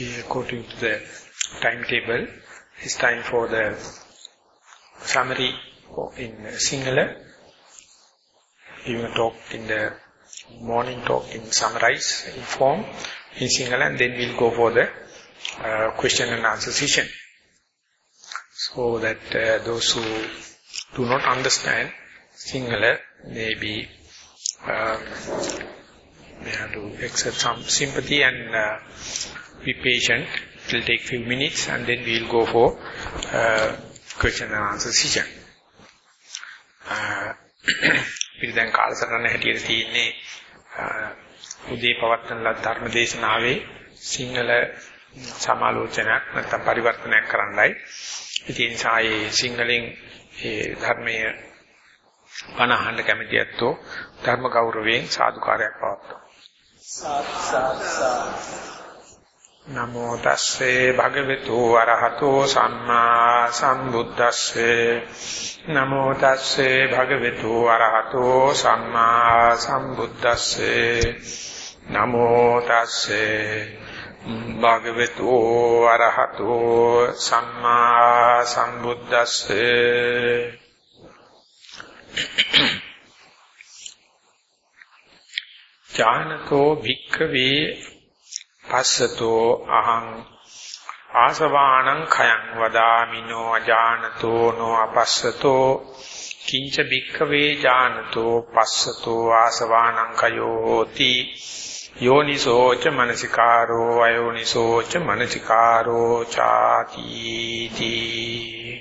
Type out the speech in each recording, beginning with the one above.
according to the timetable, it's time for the summary in Sinhala. You will talk in the morning talk in summarize in form in Sinhala and then we'll go for the uh, question and answer session. So that uh, those who do not understand maybe um, may have to exert some sympathy and uh, be patient. It will take few minutes and then we will go for uh, question and answer session. Uh, පිට දැන් කාලසටහන හැටියට තියෙන්නේ uh, උදේ පවත්වන ලද ධර්ම දේශනාවේ සිංහල සමාලෝචනයක් නැත්නම් පරිවර්තනයක් කරන්නයි. ඉතින් ඒ නිසා ඒ සිංහලෙන් ඒ ධර්මයේ බණ අහන්න කැමති ඇත්තෝ ධර්ම ගෞරවයෙන් සාදුකාරයක් පවත්වනවා. නමෝ තස්සේ භගවතු වරහතෝ සම්මා සම්බුද්දස්සේ. නමෝ තස්සේ භගවතු වරහතෝ සම්මා සම්බුද්දස්සේ. නමෝ තස්සේ භගවතු වරහතෝ සම්මා සම්බුද්දස්සේ. ඥානතෝ භික්ඛවේ පස්සතෝ අහං ආසවාණං khයං වදාමිනෝ අජානතෝ නෝ අපස්සතෝ කිංච භික්ඛවේ ඥානතෝ පස්සතෝ ආසවාණං khයෝති යෝනිසෝච මනසිකාරෝ අයෝනිසෝච මනසිකාරෝ ചാති තී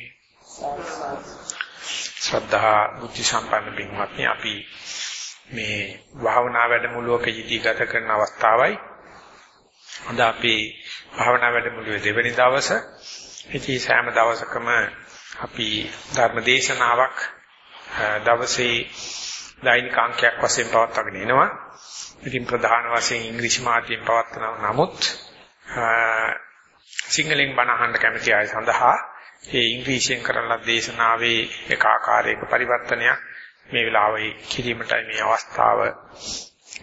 ශ්‍රද්ධා බුද්ධ සම්පන්න පින්වත්නි අපි මේ භාවනා වැඩමුළුවක යෙදී ගත කරන අවස්ථාවයි අද අපි භාවනා වැඩමුළුවේ දෙවැනි දවස ඉතින් සෑම දවසකම අපි ධර්ම දේශනාවක් දවසේ දෛනික අංකයක් වශයෙන් පවත්වාගෙන එනවා ඉතින් ප්‍රධාන වශයෙන් ඉංග්‍රීසි මාධ්‍යයෙන් පවත්වනවා නමුත් සිංහලෙන් බණ අහන්න කැමති අය සඳහා ඒ ඉංග්‍රීසියෙන් කරන දේශනාවේ එක ආකාරයක පරිවර්තනයක් මේ වෙලාවේ කිරීමටයි මේ අවස්ථාව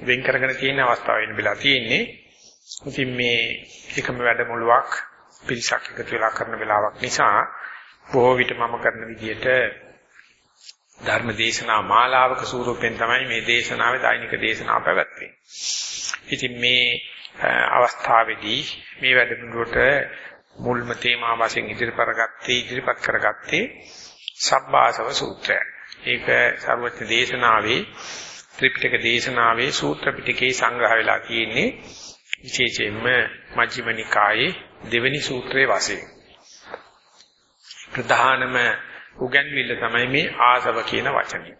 වෙන් කරගෙන තියෙන අවස්ථාව වෙන වෙලා තියෙන්නේ. ඉතින් මේ එකම වැඩමුළුවක් පිරිසක් එකතු වෙලා කරන වෙලාවක් නිසා බොහෝ විට මම කරන විදිහට ධර්ම දේශනා මාලාවක ස්වරූපෙන් තමයි මේ දේශනාවේ දෛනික දේශනාව පැවැත්වෙන්නේ. ඉතින් මේ අවස්ථාවේදී මේ වැඩමුළුවට මුල්ම තේමා වශයෙන් ඉදිරිපත් කරගත්තේ ඉදිරිපත් කරගත්තේ සබ්බාසව සූත්‍රය. ඒක සර්වඥ දේශනාවේ ත්‍රිපිටක දේශනාවේ සූත්‍ර පිටකේ සංග්‍රහ වෙලා තියෙන්නේ විශේෂයෙන්ම මජ්ක්‍ධිම නිකායේ දෙවෙනි සූත්‍රයේ වශයෙන්. ප්‍රධානම උගන්විල්ල තමයි මේ ආසව කියන වචනේ.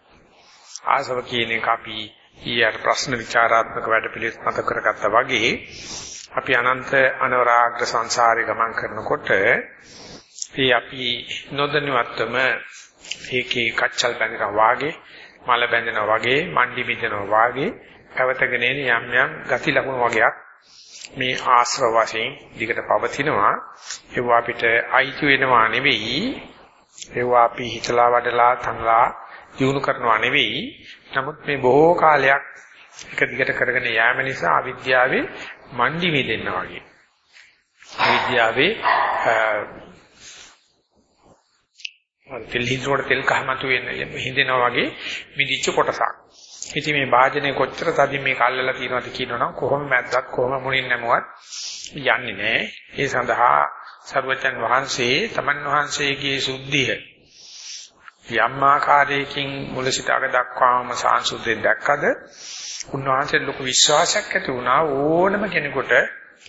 ආසව කියන එක අපි ඊයර ප්‍රශ්න විචාරාත්මක වැඩපිළිවෙත් මත කරගත්තා වගේ අපි අනන්ත අනවරාග්‍ර සංසාරේ ගමන් කරනකොට ඒ අපි නොදැනුවත්වම ඒකේ කච්චල් බැඳෙනවා වාගේ මල බැඳෙනවා වගේ මණ්ඩි මිදෙනවා වාගේ පැවතගෙන එන යම් යම් ගති ලකුණු වගේක් මේ ආශ්‍රව වශයෙන් දිගට පවතිනවා. ඒවා අපිට අයිති වෙනවා නෙවෙයි. ඒවා අපි හිතලා වඩලා තනලා දිනු කරනවා නෙවෙයි. නමුත් මේ බොහෝ කාලයක් එක දිගට කරගෙන යාම නිසා අවිද්‍යාවේ මණ්ඩි මිදෙන්න වගේ. අවිද්‍යාවේ තෙල් හිඳුනට තෙල් කහමතු වෙන හිඳෙනවා වගේ මිදිච්ච කොටසක්. ඉතින් මේ වාජනේ කොච්චර තදින් මේක අල්ලලා තියෙනවද කියනවනම් කොහොම මැද්දත් කොහොම මුලින් නැමුවත් යන්නේ නැහැ. ඒ සඳහා සර්වචන් වහන්සේ තමන් වහන්සේගේ සුද්ධිය යම් ආකාරයකින් මුල සිට අග දක්වාම සාංශුද්ධයෙන් දැක්කද උන්වහන්සේ ලොකු විශ්වාසයක් ඇති වුණා ඕනම කෙනෙකුට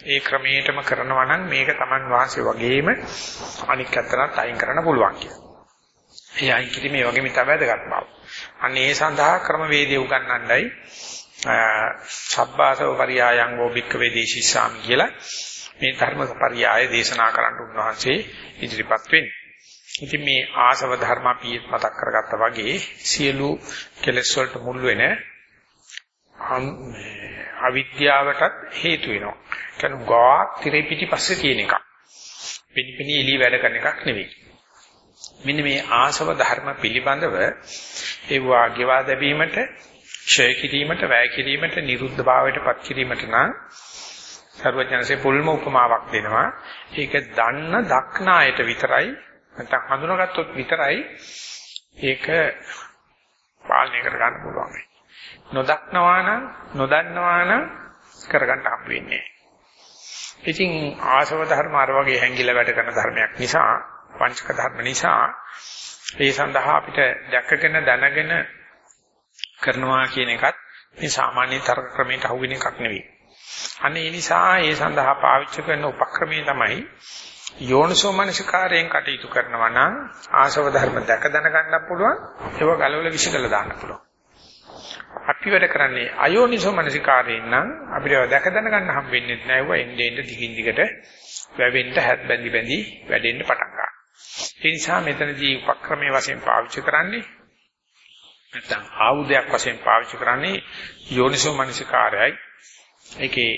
ඒ ක්‍රමයටම කරනවා නම් මේක තමන් වහන්සේ වගේම අනික් අතනත් අයින් කරන්න පුළුවන් කියලා. ඒ අයින් කිරීමේ වගේම තමයි වැදගත් බව. අන්න ඒ සඳහා ක්‍රමවේදය උගන්වන්නයි සබ්බාසව පරියායං වෝ භික්ඛවේ දේශිසාම් කියලා මේ ධර්ම පරියාය දේශනා කරන්න උන්වහන්සේ ඉදිරිපත් වෙන්නේ. ඉතින් මේ ආසව ධර්ම අපි මතක් කරගත්තා වගේ සියලු කෙලෙස් වලට මුල් වෙන අවිද්‍යාවටත් හේතු වෙනවා. කියන ගා තිරේ පිටිපස්සේ තියෙන එකක්. පිනිපිනි එලි වැඩ කරන එකක් නෙවෙයි. මෙන්න මේ ආසව ධර්ම පිළිබඳව ඒවා ගෙවා දැබීමට ක්ෂය කිරීමට වැය කිරීමට නිරුද්ධ භාවයට පත් කිරීමට නම් සර්වඥන්සේ පුල්ම උපමාවක් දෙනවා. ඒක දන්න දක්නායට විතරයි නැත්නම් හඳුනාගත්තොත් විතරයි ඒක පාලනය කර ගන්න පුළුවන්. නොදක්නවා නම් නොදන්නවා නම් කරගන්න හම්බ වෙන්නේ ඉතින් ආසව ධර්ම අර වගේ හැංගිලා වැඩ කරන ධර්මයක් නිසා පංචක ධර්ම නිසා ඒ සඳහා අපිට දැකගෙන දැනගෙන කරනවා කියන එකත් මේ සාමාන්‍ය තර්ක ක්‍රමයට අහු වෙන එකක් නෙවෙයි. අන්න ඒ නිසා ඒ සඳහා පාවිච්චි කරන උපක්‍රමය තමයි යෝනිසෝ මනසිකාරයෙන් කටයුතු කරනවා නම් ආසව ධර්ම දැක දැන ගන්න පුළුවන් ඒව ගලවල විශ්කල දාන්න පුළුවන්. අපි වැඩ කරන්නේ අයෝනිසෝ මනසිකාරයෙන් නම් අපිට දැක දැන ගන්න හම් වෙන්නේ නැහැ. ඒව එන්නේ එන්නේ දිගින් දිගට වැවෙන්න හැත් බැඳි බැඳි වැඩෙන්න පටන් ගන්නවා. ඒ නිසා මෙතනදී උපක්‍රමයේ වශයෙන් පාවිච්චි කරන්නේ නැත්නම් ආයුධයක් වශයෙන් පාවිච්චි කරන්නේ යෝනිසෝ මනසිකාරයයි. ඒකේ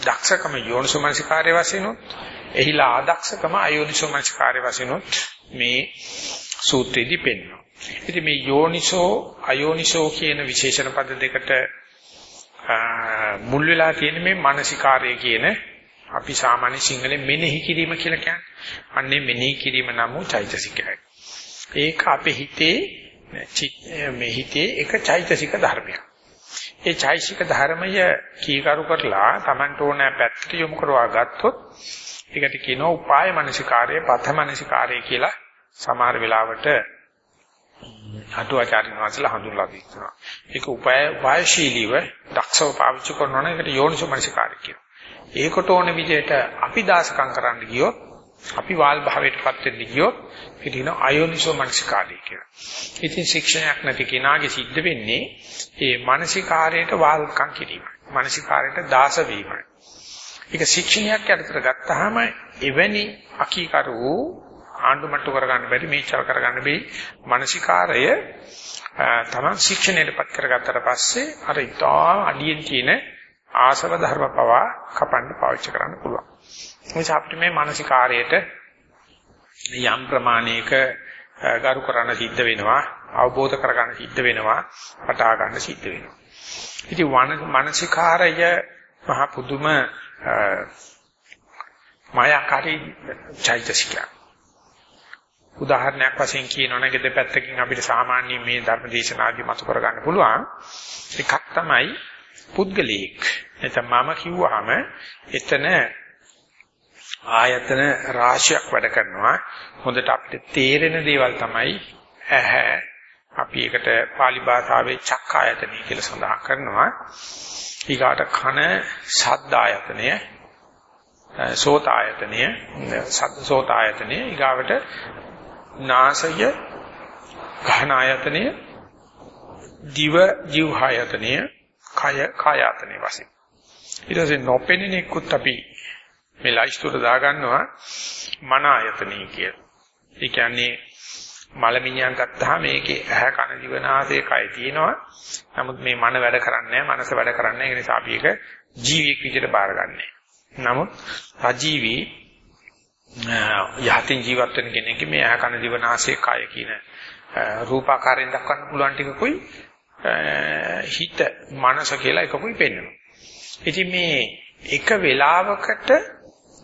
දක්ෂකම යෝනිසෝ මනසිකාරය වශයෙන් උත් එහිලා ආදක්ෂකම අයෝනිසෝ මනසිකාරය වශයෙන් උත් මේ සූත්‍රයේදී පෙන්වනවා. ඉතින් මේ යෝනිසෝ අයෝනිසෝ කියන විශේෂණ පද දෙකට මුල් වෙලා තියෙන මේ මානසිකාර්ය කියන අපි සාමාන්‍ය සිංහලෙන් මෙනෙහි කිරීම කියලා කියන්නේ. අන්නේ මෙනෙහි කිරීම නම් වූ චෛතසිකයයි. ඒක අපේ හිතේ මේ හිතේ එක චෛතසික ධර්මයක්. ඒ චෛතසික ධර්මය කීකරු කරලා Tamanට ඕන පැත්තට යොමු කරවා ගත්තොත් ඒකට කියනවා උපාය මනසිකාර්ය, පත මනසිකාර්ය කියලා සමහර වෙලාවට අටුවාචාරින් වහන්සේලා හඳුන්වලා දෙනවා. ඒක උපාය වායශීලීව දක්ෂව පාවිච්චි කරනවා නම් ඒකට යෝනිසෝ මනසිකාරය කියනවා. ඒකට ඕන විදිහට අපි දාසකම් කරන්න ගියොත් අපි වාල් භාවයටපත් වෙන්න ගියොත් හිටින අයෝනිසෝ මනසිකාරය කියලා. ඉතින් ශික්ෂණයක් නැති කෙනාගේ සිද්ධ වෙන්නේ ඒ මානසිකාරයට වාල්කම් කිරීම. මානසිකාරයට දාස වීමයි. ඒක ශික්ෂණයක් යටතට ගත්තාම එවැනි අකීකරු ආණ්ඩුමට්ටු කරගන්න බැරි මේචල් කරගන්න බැරි මානසිකාරය තමන් ශික්ෂණයටපත් කරගත්තට පස්සේ අර ඉතා අඩියෙන් තියෙන ආසව ධර්ම පවා කපන්න පාවිච්චි කරන්න පුළුවන්. නිසා අපිට මේ මානසිකාරයට යම් ප්‍රමාණයක ගරු කරන්න සිද්ධ වෙනවා අවබෝධ කරගන්න සිද්ධ වෙනවා පටා ගන්න සිද්ධ වෙනවා. ඉතින් මානසිකාරය මහ පුදුම මායාකාරී චෛතසිකයක්. උදාහරණයක් වශයෙන් කියනවනම් ඒක දෙපැත්තකින් අපිට සාමාන්‍ය මේ ධර්ම දේශනාදී මතු කරගන්න පුළුවන්. එකක් තමයි පුද්ගලික. එතන මම කිව්වහම එතන ආයතන රාශියක් වැඩ කරනවා. හොඳට අපිට තේරෙන දේවල් තමයි ඇහැ අපි ඒකට pāli භාෂාවේ චක්ක ආයතනය කියලා සඳහන් කරනවා. ඊගාට කන ශබ්ද ආයතනය සෝත ආයතනය සද්ද සෝත ආයතනය ඊගාවට නාසය ගහන ආයතනය දිව ජීවහායතනය කය කායතනය වශයෙන් ඊට පස්සේ නොපෙනෙන එක්කුත් අපි මේ ලයිස්තුවට දාගන්නවා මන ආයතනය කියලා. ඒ කියන්නේ මලමිණියක් ගත්තාම මේකේ ඇහැ කන දිව නාසය කය තියෙනවා. නමුත් මේ මන වැඩ කරන්නේ නැහැ, මනස වැඩ කරන්නේ නැහැ. ඒ නිසා අපි ඒක ජීවියෙක් විදිහට බාරගන්නේ. නමුත් සජීවී යහතින් ජීවත් වෙන කෙනෙක් මේ ඇහ කන දිව නාසය කය කියන රූපාකාරයෙන් දක්වන්න පුළුවන් ටිකකුයි හිත මනස කියලා එකකුයි පෙන්වනවා. ඉතින් මේ එක වෙලාවකට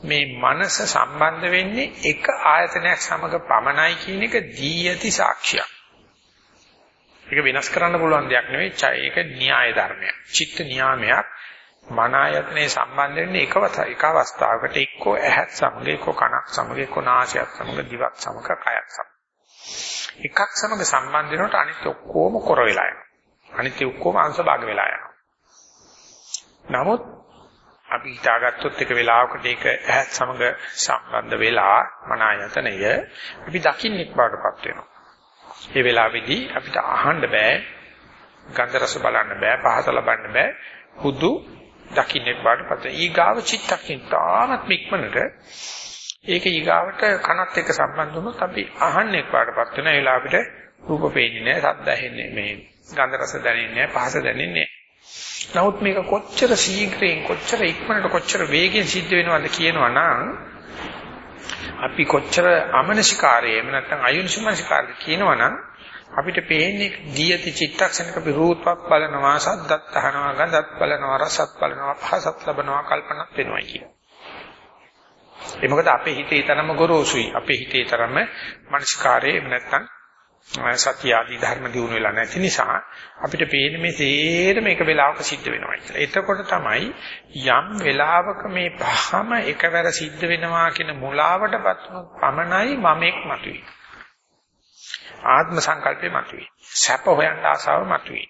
මේ මනස සම්බන්ධ වෙන්නේ එක ආයතනයක් සමග පමණයි කියන එක දී යති සාක්ෂියක්. ඒක වෙනස් කරන්න පුළුවන් දෙයක් නෙවෙයි. ඒක න්‍යාය ධර්මයක්. චිත්ත නියාමයක්. මන ආයතනේ සම්බන්ධ වෙන්නේ එකවත එක අවස්ථාවකට එක්කෝ ඇහත් සමග එක්කෝ කනක් සමග එක්කෝ නාසයත් සමග දිවක් සමග කයත් සමග එකක් සමග සම්බන්ධ වෙනකොට අනිත් ඔක්කොම කර වෙලා යනවා අනිත් ඔක්කොම අංශ භාග වෙලා යනවා. නමුත් අපි හිතාගත්තොත් එක වෙලාවකට ඒක ඇහත් සමග සම්බන්ධ වෙලා මන ආයතනය අපි දකින්නෙක් බවටපත් වෙනවා. ඒ වෙලාවේදී අපිට අහන්න බෑ ගන්ධ රස බලන්න බෑ පහස ලබන්න බෑ හුදු දකින්නේ බාටපත් ඊගාව චිත්තකින් තාමත් ඉක්මනට ඒක ඊගාවට කනත් එක්ක සම්බන්ධ වුණොත් අපි අහන්නේ බාටපත් වෙන ඒ වෙලාවට රූප පේන්නේ නැහැ සද්ද ඇහෙන්නේ මේ ගන්ධ රස දැනෙන්නේ නැහැ පහස දැනෙන්නේ නමුත් මේක කොච්චර ශීඝ්‍රයෙන් කොච්චර ඉක්මනට කොච්චර වේගෙන් සිද්ධ වෙනවද කියනවනම් අපි කොච්චර අමනසිකාරය එහෙම නැත්නම් අයුනිසමනසිකාරය කියනවනම් අපිට පේන්නේ දීයති චිත්තක්ෂණක විරූපක් බලනවා සද්දත් අහනවා ගඳත් බලනවා රසත් බලනවා පහසත් ලබනවා කල්පනාත් වෙනවා කියන. ඒ මොකද අපේ හිතේ තරම ගොරෝසුයි අපේ හිතේ තරම මනස්කාරයේ නැත්තම් සත්‍ය ආදී ධර්ම දිනු වෙලා නැති නිසා අපිට පේන්නේ මේ සේරම එක වෙලාවක සිද්ධ වෙනවා කියලා. එතකොට තමයි යම් වෙලාවක මේ පහම එකවර සිද්ධ වෙනවා කියන මුලාවටපත් වුණොත් පමණයි මමෙක් මතුවේ. ආත්ම සංකල්පේ මතුවේ. සැප හොයන්න ආසාව මතුවේ.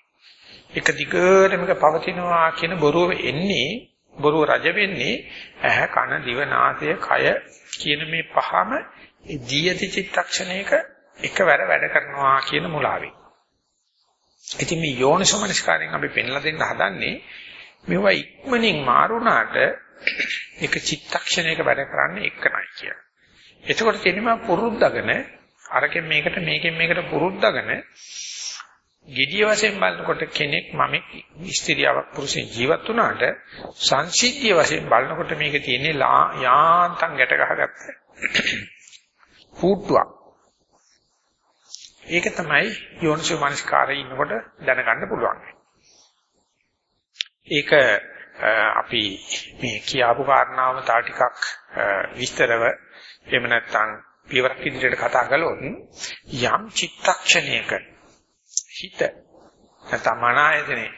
එක දිගට මේක පවතිනවා කියන බොරුව එන්නේ බොරුව රජ වෙන්නේ ඇහ කන දිව නාසය කය කියන මේ පහම දීයති චිත්තක්ෂණයක එකවර වැඩ කරනවා කියන මුලාවේ. ඉතින් මේ යෝනිසමනස්කාරයෙන් අපි පෙන්ලා දෙන්න හදන්නේ මේවා ඉක්මනින් මාරුණාට එක චිත්තක්ෂණයක වැඩ කරන්නේ එකනයි කියලා. එතකොට කියනවා පුරුද්දගෙන අරකින් මේකට මේකෙන් මේකට පුරුද්දගෙන gediya වශයෙන් බලනකොට කෙනෙක් මම ස්ත්‍රියාවක් පුරුෂෙන් ජීවත් වුණාට සංසිද්ධිය වශයෙන් බලනකොට මේක තියෙන්නේ යාන්තම් ගැට ගහගත්ත පුට්ටුවක්. ඒක තමයි යෝනිසෝ මනස්කාරයේ ඉන්නකොට දැනගන්න පුළුවන්. ඒක අපි මේ කියාපු කාරණාවම තා ටිකක් විස්තරව එහෙම නැත්නම් පියවරක් ඉදිරියට කතා කළොත් යම් චිත්තක්ෂණයක හිත නැත්නම් මනායතනේ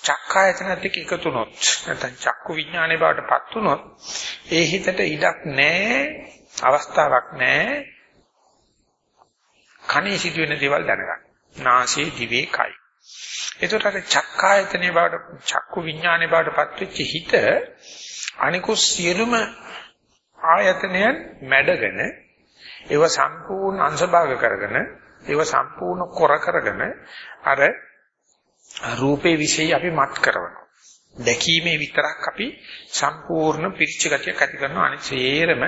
චක්කායතනත් එක්ක එකතු වුණොත් නැත්නම් චක්කු විඥානේ බවට පත් වුණොත් ඒ හිතට ඉඩක් නැහැ අවස්ථාවක් නැහැ කනේ සිදුවෙන දේවල් දැනගන්න. නාසයේ දිවේ කයි. එතකොට අර චක්කායතනේ බවට චක්කු විඥානේ බවට පත්වෙච්ච හිත අනිකුත් සියලුම ආයතනයන් මැඩගෙන ඒව සම්පූර්ණ අංශභාග කරගෙන ඒව සම්පූර්ණ කොර කරගෙන අර රූපේ વિશે අපි මත් කරනවා. දැකීමේ විතරක් අපි සම්පූර්ණ පිරිච්ච ගතියක් ඇති කරනවා අනිත් සේරම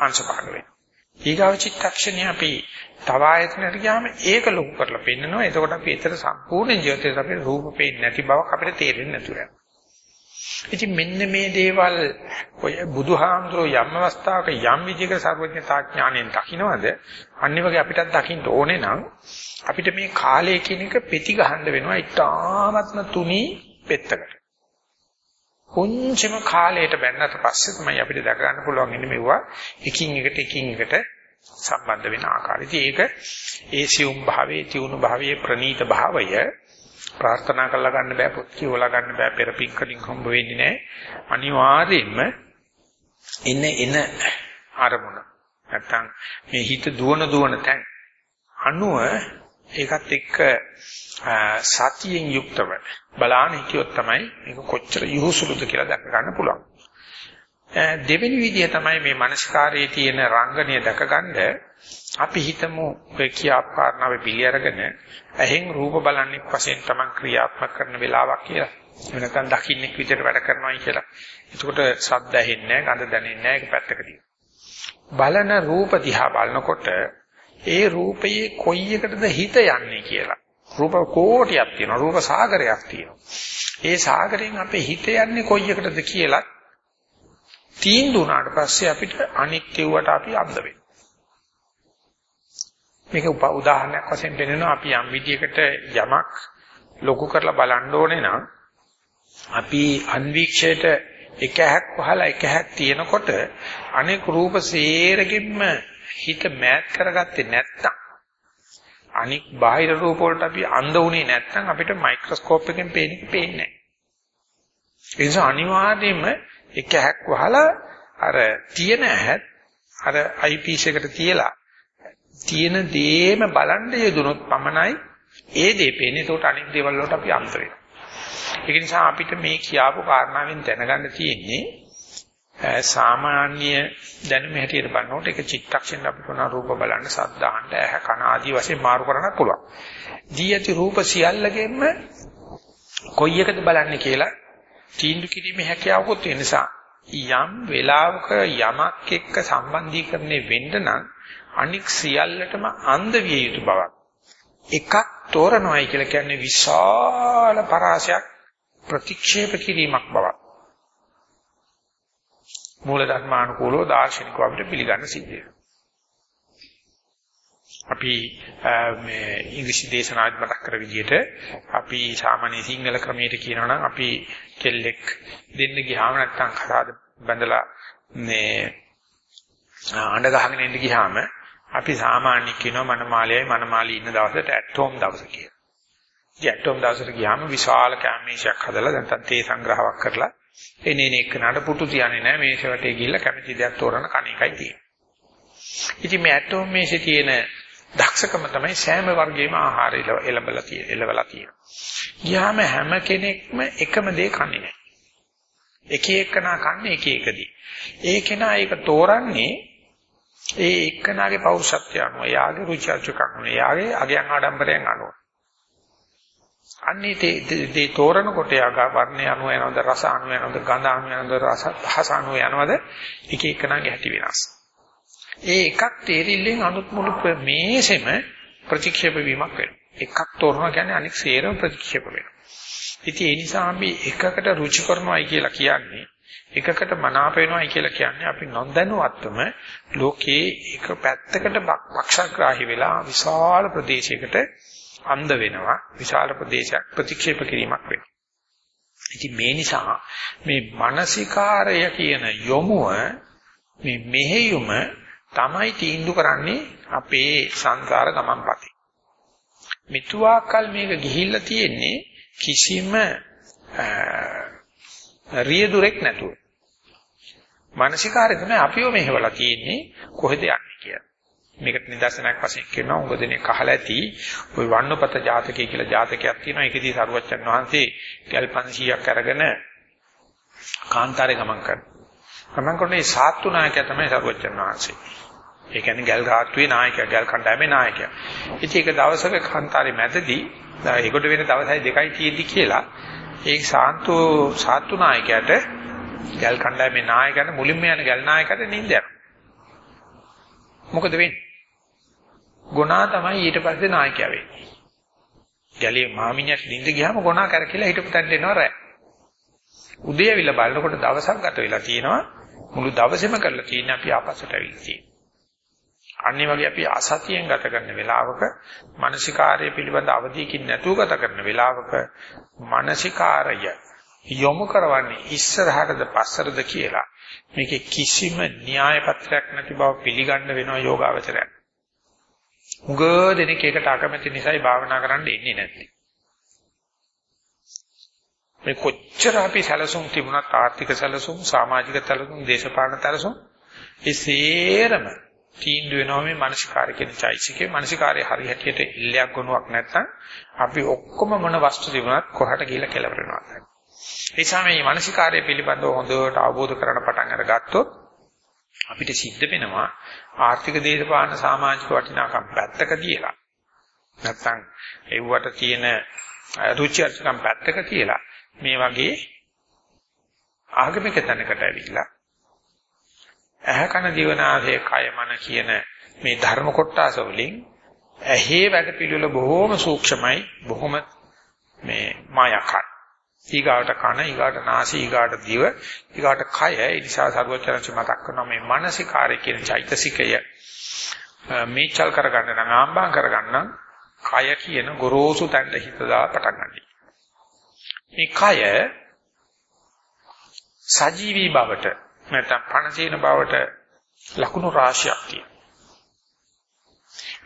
අංශභාග වෙනවා. ඊගාව චිත්තක්ෂණේ අපි තව ආයතනකට ගියාම ඒක ලොකු කරලා පෙන්නනවා. එතකොට අපි ඒතර සම්පූර්ණ ජීවිතේ අපේ රූප පේන්නේ නැති බවක් අපිට තේරෙන්නේ නැතුව යනවා. ඉතින් මෙන්න මේ දේවල් ඔය බුදුහාමුදුරෝ යම් අවස්ථාවක යම් විදිහක සර්වඥතා ඥාණයෙන් දකින්නවද අනිත් වගේ අපිටත් දකින්න ඕනේ නම් අපිට මේ කාලය කියන එක පෙති ගහන්න වෙනවා ඉතාමත්ම තුනී පෙත්තකට. කොන්චම කාලයට බැන්නට පස්සේ තමයි අපිට දැක ගන්න පුළුවන් ඉන්නේ මෙවුවා එකින් එකට එකින් එකට සම්බන්ධ වෙන ආකාරය. ඉතින් ඒක ඒ සියුම් භාවයේ තියුණු භාවයේ ප්‍රනීත භාවය ප්‍රාර්ථනා කරලා ගන්න බෑ පොත් කියවලා ගන්න බෑ පෙරපින් කලින් හම්බ වෙන්නේ නැහැ. අනිවාර්යයෙන්ම එන එන අරමුණ නැත්තම් මේ හිත දුවන දුවන තැන් අනුව ඒකත් එක්ක සතියෙන් යුක්තව බලාන හිටියොත් තමයි මේක කොච්චර යහුසුලුද කියලා දැක ගන්න පුළුවන්. දෙවෙනි විදිය තමයි මේ මානසිකාරයේ තියෙන රංගනය දැකගන්න අපි හිතමු ඔය කියාපාරණාවේ පිළි අරගෙන ඇහෙන් රූප බලන්නේ වශයෙන් තමන් ක්‍රියාත්මක කරන වෙලාවක් කියලා. එහෙම නැත්නම් දකින්නෙක් විදිහට වැඩ කරනවායි කියලා. එතකොට ශබ්ද ඇහෙන්නේ නැහැ, ගඳ දැනෙන්නේ නැහැ, ඒක පැත්තකදී. බලන රූප දිහා බලනකොට ඒ රූපයේ කොයි එකටද හිත යන්නේ කියලා. රූප කෝටියක් තියෙනවා, රූප සාගරයක් තියෙනවා. ඒ සාගරයෙන් අපේ හිත යන්නේ කොයි එකටද කියලා තීන්දුව උනාට පස්සේ අපිට අනිත්‍යවට අපි අන්ධ වෙනවා. මේක උදාහරණයක් වශයෙන් දෙන්නවා අපි යම් විදියකට යමක් ලොකු කරලා බලන්න ඕනේ නම් අපි අන්වීක්ෂයට එක හැක් වහලා එක හැක් තියෙනකොට අනෙක් රූප සේරගෙම හිත මෑත් කරගත්තේ නැත්තම් අනික් බාහිර රූප වලට අපි අන්ධ වුණේ නැත්නම් අපිට මයික්‍රොස්කෝප් එකෙන් පේන්නේ පේන්නේ නැහැ. ඒ නිසා අනිවාර්යයෙන්ම එක හැක් වහලා අර තියෙන ඇහත් අර අයිපීස් එකට තියලා තියෙන දේම බලන්න යෙදුනොත් පමණයි ඒ දේ පේන්නේ. ඒකට අනිත් දේවල් වලට අපි අන්ත වෙනවා. ඒක නිසා අපිට මේ කියාපු කාරණාවෙන් දැනගන්න තියෙන්නේ සාමාන්‍ය දැනුම හැටියට බලනකොට ඒක චිත්තක්ෂණ අපි කරන රූප බලන්න සද්ද අහන්න ඇහ කන ආදී වශයෙන් මාරු කරන්නත් පුළුවන්. දී ඇති රූප සියල්ලගෙම කොයි එකද බලන්නේ කියලා තීන්දුව කිරීමේ හැකියාවකුත් වෙන නිසා යම් වෙලාවක යමක් එක්ක සම්බන්ධීකරණය වෙන්න නම් අනික් සියල්ලටම අන්ධ විය යුතු බවක් එකක් තෝරනවායි කියලා කියන්නේ විශාල පරාසයක් ප්‍රතික්ෂේප කිරීමක් බවක් මූල ධර්මානුකූලව දාර්ශනිකව අපිට පිළිගන්න සිද්ධ අපි මේ ඉංග්‍රීසි දේශනාවත් මතක් කර විදිහට අපි සාමාන්‍ය සිංහල ක්‍රමයට කියනවා නම් අපි කෙල්ලෙක් දෙන්න ගියාම නැත්තම් කතාද බඳලා මේ අඬ ගහගෙන ඉන්න ගියාම අපි සාමාන්‍ය කියනවා මනමාලයයි මනමාලී ඉන්න දවසට ඇට් හෝම් දවස කියලා. ඉතින් ඇට් හෝම් දවසට ගියාම විශාල කැමේෂයක් හදලා නැත්තම් තේ සංග්‍රහයක් කරලා එනේ නේ එක්කනට පුටු තියන්නේ නැහැ මේෂ වටේ ගිහිල්ලා කැමති දෙයක් තෝරන කණ එකයි තියෙන්නේ. ඉතින් මේ ඇට් හෝම් මේෂේ තියෙන දක්ෂකම තමයි සෑම වර්ගයේම ආහාර එළඹලා තියෙන එළවලා තියෙන. ගියාම හැම කෙනෙක්ම එකම දේ කන්නේ නැහැ. එක එකනා කන්නේ එක එකදී. ඒ කෙනා ඒක තෝරන්නේ ඒ එක්කනාගේ පෞරුෂත්වය අනුව, යාගේ රුචි අරුචිකම් අනුව, යාගේ අගයන් ආඩම්බරයෙන් අනුව. අන්නේ තේ තෝරනකොට යාගා වර්ණය අනුව යනවද, රස අනුව යනවද, ගඳ අනුව යනවද, රස භාෂ අනුව යනවද, එක එකනාගේ හැටි වෙනස්. ඒ එකක් තේරිල්ලෙන් අනුත් මුළු මේසෙම ප්‍රතික්ෂේප වීමක් වෙනවා. එකක් තෝරනවා කියන්නේ අනෙක් සේරම ප්‍රතික්ෂේප වෙනවා. ඉතින් ඒ නිසා අපි එකකට රුචි කරනවායි කියලා කියන්නේ එකකට මනාප වෙනවායි කියලා කියන්නේ අපි නොදැනුවත්වම ලෝකයේ එක පැත්තකට පක්ෂග්‍රාහී වෙලා විශාල ප්‍රදේශයකට අන්ධ වෙනවා විශාල ප්‍රදේශයක් ප්‍රතික්ෂේප කිරීමක් වෙනවා. ඉතින් මේ නිසා මේ මානසිකාරය කියන යොමුව මේ මෙහෙයුම තමයි තීන්දුව කරන්නේ අපේ සංසාර ගමන්පතේ. මිතුවාකල් මේක ගිහිල්ලා තියෙන්නේ කිසිම රියදුරෙක් නැතුව. මානසිකාරය තමයි අපිව මෙහෙवला තියෙන්නේ කොහෙද යන්නේ කියලා. මේකට නිදර්ශනයක් වශයෙන් කියනවා උඟ දෙනේ කහලා ඇති ওই වන්නපත ජාතකය කියලා ජාතකයක් තියෙනවා. ඒකෙදී සරුවච්චන් වහන්සේ ගල් 500ක් අරගෙන කාන්තාරේ ගමන් කරනවා. ගමන් කරන්නේ සාත්තු නායකයා තමයි සරුවච්චන් වහන්සේ. ඒ කියන්නේ ගල් රාත්‍රියේ නායකයා ගල් කණ්ඩායමේ නායකයා. ඉතින් ඒක දවසක කාන්තාරේ මැදදී ඒකට වෙන දවසයි දෙකයි තියෙදි කියලා ඒ සාන්තු සාත්තු නායකයාට ගල් කණ්ඩායමේ නායකයාට මුලින්ම යන ගල් නායකයාට නිින්ද යනවා. මොකද වෙන්නේ? ගුණා තමයි ඊට පස්සේ නායකයා වෙන්නේ. ගැලේ මාමිනියක් නිින්ද ගියාම ගුණා කරකිලා හිටපු තැනට එනවා රැ. උදේ ඇවිල්ලා බලනකොට දවසක් ගත වෙලා තියෙනවා. මුළු දවසෙම කරලා තියෙන අපි ආපස්සට ඇවිල්ලා තියෙනවා. අනිත් වගේ අපි අසතියෙන් ගත කරන වෙලාවක මානසිකාර්ය පිළිබඳ අවධියකින් නැතුව ගත කරන වෙලාවක මානසිකාර්ය යොමු කරවන්නේ ඉස්සරහටද පස්සටද කියලා මේකේ කිසිම න්‍යාය පත්‍රයක් නැති බව පිළිගන්න වෙනවා යෝගාවචරය. උග දෙනෙක් ඒකට අකමැති නිසායි භාවනා කරන්න ඉන්නේ නැත්තේ. මේ කොච්චර අපි සැලසුම් තිබුණත් ආර්ථික සැලසුම්, සමාජික සැලසුම්, දේශපාලන සැලසුම් ඒ සේරම තීන්දුව වෙනවා මේ මානසිකාරය කියන චෛසිකේ මානසිකාරය හරි හැටියට ඉල්ලයක් ගුණයක් නැත්නම් අපි ඔක්කොම මොන වස්තු තිබුණත් කොහට ගිහිල්ලා කෙලවරනවා. ඒ නිසා මේ මානසිකාරය පිළිබඳව හොඳට අවබෝධ කරගන්න පටන් අරගත්තොත් අපිට සිද්ධ වෙනවා ආර්ථික දේශපාලන සමාජික වටිනාකම් පැත්තක තියලා නැත්නම් ඒවට තියෙන රුචි අරුචිකම් පැත්තක තියලා මේ වගේ ආගමික තැනකට ඇවිල්ලා ඇහ කන දිවනාසය කය මන කියන මේ ධර්ම කොටස වලින් ඇහි වැඩ පිළිවෙල බොහොම සූක්ෂමයි බොහොම මේ මායකයි ඊගාට කන ඊගාට නාසය ඊගාට දිව ඊගාට කය. ඒ නිසා සරුවචරච මතක් කරනවා මේ මානසිකාරය කියන චෛතසිකය. මේචල් කරගන්න නම් ආම්බා කරගන්න කය කියන ගොරෝසු තැන්න හිත දාලා පටන් ගන්නයි මේ කය සජීවී බවට නැත්නම් පණ තියෙන බවට ලකුණු රාශියක් තියෙනවා.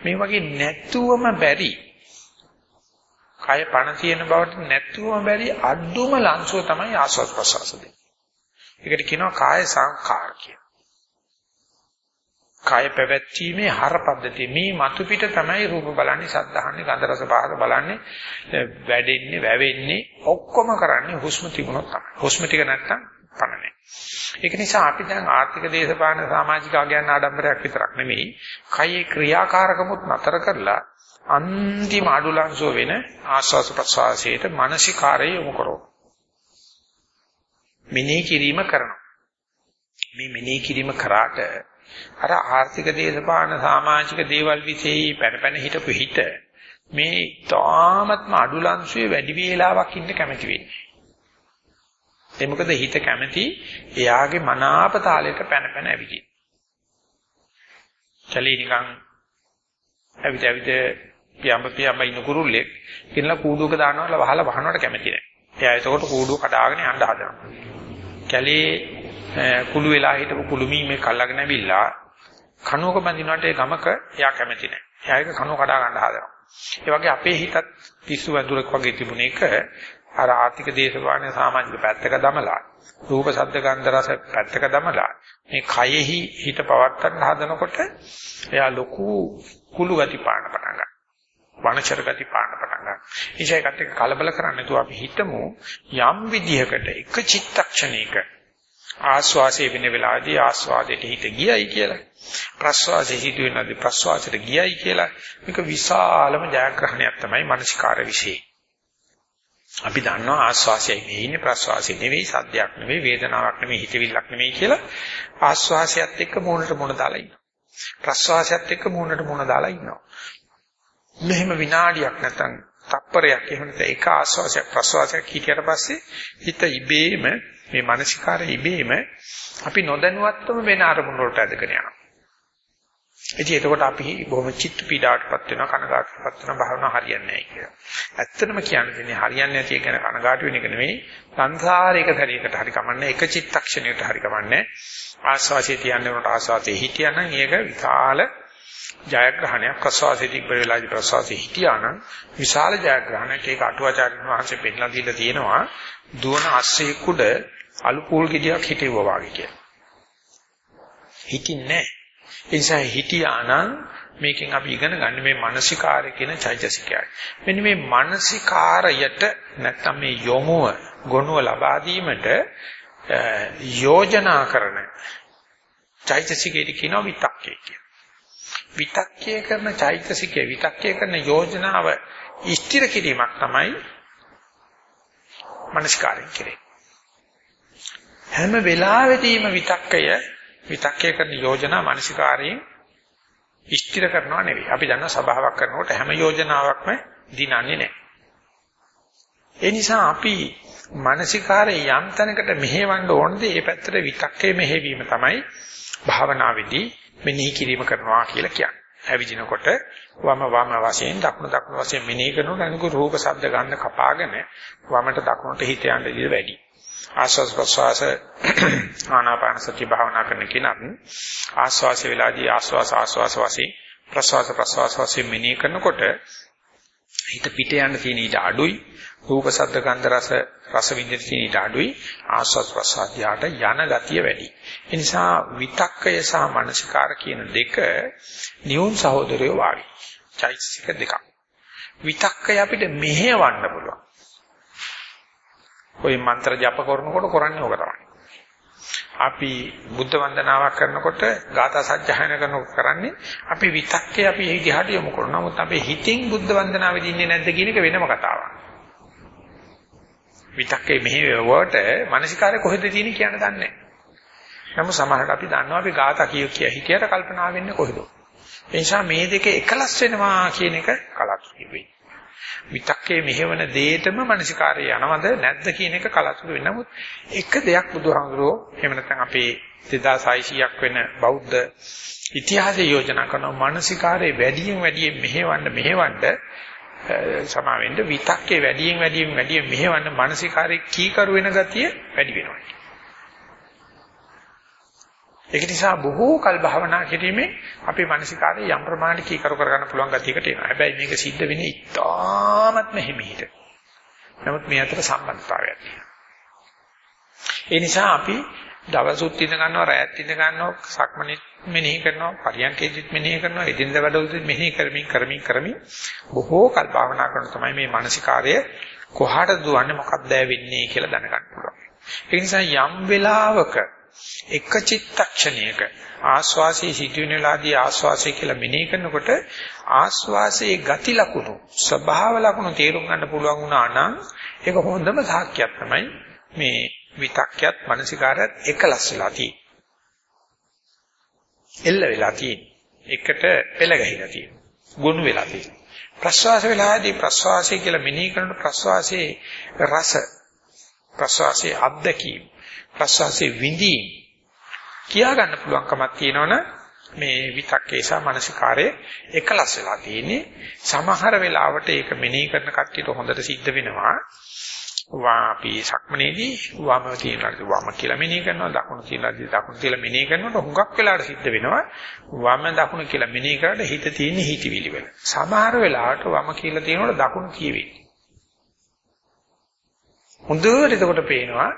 මේ වගේ නැත්තුවම බැරි කය පණ තියෙන බවට නැත්තුවම බැරි අඩුම ලංසුව තමයි ආස්වාද ප්‍රසවාස දෙන්නේ. ඒකට කියනවා කාය සංඛාර කියලා. කාය පැවැත්ීමේ හර පද්ධතිය මේ මතු පිට තමයි රූප බලන්නේ සද්ධාහන්නේ ගන්ධ රස පහස බලන්නේ වැඩෙන්නේ වැවෙන්නේ ඔක්කොම කරන්නේ හුස්ම තිබුණොත් තමයි. හුස්ම ටික නැත්තම් පණ නැහැ. ඒක නිසා අපි දැන් ආර්ථික දේශපාලන සමාජික ආගයන් ආඩම්බරයක් විතරක් නෙමෙයි කයේ ක්‍රියාකාරකමුත් නතර කරලා අන්තිම අඩුලංසෝ වෙන ආස්වාස ප්‍රසවාසයට මානසිකාරය යොමු කරෝ. මෙනෙහි කිරීම කරනවා. මේ මෙනෙහි කිරීම කරාට අර ආර්ථික දේශපාලන සමාජික දේවල් විශේෂයි පැන පැන හිටපු හිත මේ තාමත්ම අඩුලංශයේ වැඩි වේලාවක් ඉන්න කැමති වෙන්නේ. ඒ මොකද හිත කැමති එයාගේ මනාප තාලයට පැන පැන ඇවිදින්න. කලී නිකන් ඇවිත් ඇවිත් පියම්බ පියම්බ ඉන්න කුරුල්ලෙක් ඉන්නලා කූඩුවක දානවල වහලා වහනවට කැමති නැහැ. එයා එතකොට කූඩුව කඩාගෙන යන්න හදනවා. කැලේ කුළු වෙලා හිටපු කුළුමී මේ කල්ලාගෙන ඇවිල්ලා කනුවක බඳිනවට ඒ ගමක එයා කැමති නැහැ. එයා ඒක කනුව කඩා ගන්න හදනවා. ඒ වගේ අපේ හිතත් පිස්සු වැදුරක් වගේ තිබුණ එක අර ආර්ථික දේශපාලන සමාජික පැත්තක දමලා රූප ශබ්ද ගන්ධ රස පැත්තක දමලා මේ කයෙහි හිත පවත්තන්න හදනකොට එයා ලොකු කුළු ගති පාන පටන් ගන්නවා. වනචර ගති පාන පටන් ගන්නවා. ඒසයකට කලබල කරන්නේ නැතුව අපි හිතමු යම් විදිහකට එක චිත්තක්ෂණයක ආස්වාසයේ වෙන වෙලාවදී ආස්වාදයට හිත ගියයි කියලා. ප්‍රස්වාසයේ හිත වෙනදී ප්‍රස්වාසයට ගියයි කියලා. මේක විශාලම ජයග්‍රහණයක් තමයි මානසිකාර વિશે. අපි දන්නවා ආස්වාසයයි මේ ඉන්නේ ප්‍රස්වාසය නෙවෙයි සද්දයක් නෙවෙයි වේදනාවක් නෙවෙයි හිතවිල්ලක් නෙවෙයි කියලා ආස්වාසයත් එක්ක මූණට මූණ දාලා ඉන්නවා. ප්‍රස්වාසයත් එක්ක මූණට මූණ දාලා ඉන්නවා. මෙහෙම විනාඩියක් නැත්නම් තප්පරයක් එහෙම නැත්නම් එක ආස්වාසයක් ප්‍රස්වාසයක් හිටියට පස්සේ හිත ඉබේම මේ මානසිකාරය ඉබේම අපි නොදැනුවත්වම වෙන අරමුණ වලට ඇදගෙන යනවා. ඉතින් එතකොට අපි බොහොම චිත්ත පීඩාවටපත් වෙනවා කනගාටුවටපත් වෙනවා භාවනා හරියන්නේ නැහැ කියලා. ඇත්තටම කියන්නේ හරියන්නේ නැති එක ගැන කනගාටු වෙන එක නෙවෙයි සංසාරයක සැරයකට හරි කමන්නේ එක චිත්තක්ෂණයකට හරි කමන්නේ ආස්වාසිය තියන්නේ උනට ආස්වාසිය හිටියනම් ඒක විශාල ජයග්‍රහණයක් ප්‍රසවාසයේ තිබ්බ වෙලාවේ ප්‍රසවාසයේ හිටියානම් විශාල ජයග්‍රහණයක් ඒක අටුවාචාර්ය වහන්සේ පෙන්නලා දීලා තියෙනවා දුවන අස්සේ කුඩ අලු පූල් ගෙඩියක් හිටෙවුවා වගේ කියලා. හිතින්නේ ඒ නිසා හිටියානම් මේකෙන් අපි ඉගෙන ගන්න මේ මානසිකාරය කියන චෛතසිකයයි. මෙන්න මේ මානසිකාරයට නැත්තම් මේ යොමුව ගොනුව ලබා දීමට යෝජනා කරන චෛතසිකයට කියනවා විතක්කේ කියලා. විතක්කේ කරන චෛතසිකේ විතක්කේ කරන යෝජනාව ඉෂ්ටිර කිරීමක් තමයි මනස්කාරයෙන් කෙරේ. හැම වෙලාවෙදීම විතක්කය විතක්කය කරන යෝජනා මනසිකාරයෙන් ඉෂ්ටිර කරනවා නෙවෙයි. අපි දන්න සභාවක් කරනකොට හැම යෝජනාවක්ම දිනන්නේ නැහැ. ඒ නිසා අපි මානසිකාරයේ යම් තැනකට මෙහෙවන්න ඕනද ඒ පැත්තට විතක්කේ මෙහෙවීම තමයි භාවනාවේදී මෙනෙහි කිරීම කරනවා කියලා කියන්නේ. ඇවිදිනකොට වම වම වශයෙන් දකුණු දකුණු වශයෙන් මෙනෙහි කරනකොට අනිකු රූප ශබ්ද ගන්න කපාගෙන වමට දකුණට හිත යන්න ඉඩ වැඩි. ආස්වාස් ප්‍රස්වාස ආනාපාන සති භාවනා කරන කෙනත් ආස්වාස වේලාදී ආස්වාස ආස්වාස වශයෙන් ප්‍රස්වාස ප්‍රස්වාස වශයෙන් මෙනෙහි කරනකොට හිත පිට යන්න තියෙන ඊට අඩුයි රූප ශබ්ද ගන්ධ රස රස විඳින තියෙන ඊට අඩුයි ආස්වාස් ප්‍රස්වාසයට යන ගතිය වැඩි. ඒ නිසා විතක්කය සහ මනසිකාර කියන දෙක නියුන් සහෝදරයෝ වාගේ. චෛතසික දෙකක්. විතක්කය අපිට මෙහෙවන්න පුළුවන්. ওই මන්ත්‍ර ජප කරනකොට කරන්නේ ඕක තමයි. අපි බුද්ධ වන්දනාවක් කරනකොට ගාථා සජ්ජායන කරනකොට කරන්නේ අපි විතක්කේ අපි ඒ දිහාට යොමු කරනවා. නමුත් අපේ හිතින් බුද්ධ වන්දනාවේදී ඉන්නේ නැද්ද කියන එක වෙනම කතාවක්. විතක්කේ මෙහි වලට මානසිකාරය කොහෙද තියෙන්නේ කියන්න දන්නේ නැහැ. නමුත් සමහරට අපි දන්නවා අපි ගාථා කිය කිය හිතියට කල්පනා වෙන්නේ කොහෙද? ඒ නිසා මේ දෙක එකලස් වෙනවා කියන එක කලතුරු වෙයි. විතක්කේ මෙහෙවන දෙයටම මානසිකාරය යනවද නැද්ද කියන එක කලතුරු වෙන නමුත් එක දෙයක් බුදුහාමුදුරෝ එහෙම නැත්නම් අපේ 2600ක් වෙන බෞද්ධ ඉතිහාසය යෝජනා කරන මානසිකාරයේ වැඩියෙන් වැඩියෙන් මෙහෙවන්න මෙහෙවන්න සමාවෙන්න විතක්කේ වැඩියෙන් වැඩියෙන් වැඩියෙන් මෙහෙවන්න මානසිකාරයේ කීකරු වෙන ගතිය වැඩි වෙනවා. ඒක නිසා බොහෝ කල් භාවනා කිරීමේ අපේ මානසිකාරය යම් ප්‍රමාණයක කීකරු කරගන්න පුළුවන් ගතියකට එනවා. හැබැයි මේක සිද්ධ වෙන්නේ ඉතාමත්ම හිමිහිට. නමුත් මේ අතර සම්බන්ධතාවයක් තියෙනවා. ඒ නිසා අපි දවසුත් ඉඳ ගන්නවා, රාත් ඉඳ ගන්නවා, සක්මණේ මෙනෙහි කරනවා, පරියන්කේදිත් මෙනෙහි කරනවා, එදිනදා වැඩවලුත් මෙනෙහි කරමින් කරමින් කරමින් බොහෝ කල් භාවනා කරන තමයි මේ මානසිකාරය කොහාටද දුවන්නේ මොකක්ද වෙන්නේ කියලා දැනගන්න පුළුවන්. ඒ නිසා යම් වෙලාවක එක චිත්තක්ෂණයක ආස්වාසයේ සිටින වෙලාවේදී ආස්වාසය කියලා මෙනෙහි කරනකොට ආස්වාසයේ ගති ලකුණු ස්වභාව ලකුණු තේරුම් ගන්න පුළුවන් වුණා නම් ඒක හොඳම සාක්ෂියක් තමයි මේ විතක්යත් මානසිකාරයත් එකලස් වෙලා තියෙන්නේ. එල්ල වෙලා තියෙන්නේ. එකට පෙළ ගැහිලා තියෙන්නේ. ගොනු වෙලා තියෙන්නේ. ප්‍රස්වාස වෙලාදී ප්‍රස්වාසය කියලා මෙනෙහි කරන ප්‍රස්වාසයේ රස ප්‍රස්වාසයේ අත්දැකීම් ප්‍රසවාසයේ විඳීම් කියා ගන්න පුළුවන්කමක් තියෙනවනේ මේ විතක්කේ සහ මානසිකාරයේ එකලස් වෙලා තියෙන්නේ. සමහර වෙලාවට ඒක මෙනෙහි කරන කට්ටියට හොඳට සිද්ධ වෙනවා. වා අපි සක්මනේදී වම තියනවා වම කියලා මෙනෙහි කරනවා දකුණු තියලාදී දකුණු කියලා මෙනෙහි කරනකොට හුඟක් වෙලාවට සිද්ධ වෙනවා. වම දකුණු කියලා මෙනෙහි කරලා හිත තියෙන හිතවිලි වල. සමහර වෙලාවට වම කියලා තියෙනකොට දකුණු කියවෙන්නේ හොඳට එතකොට පේනවා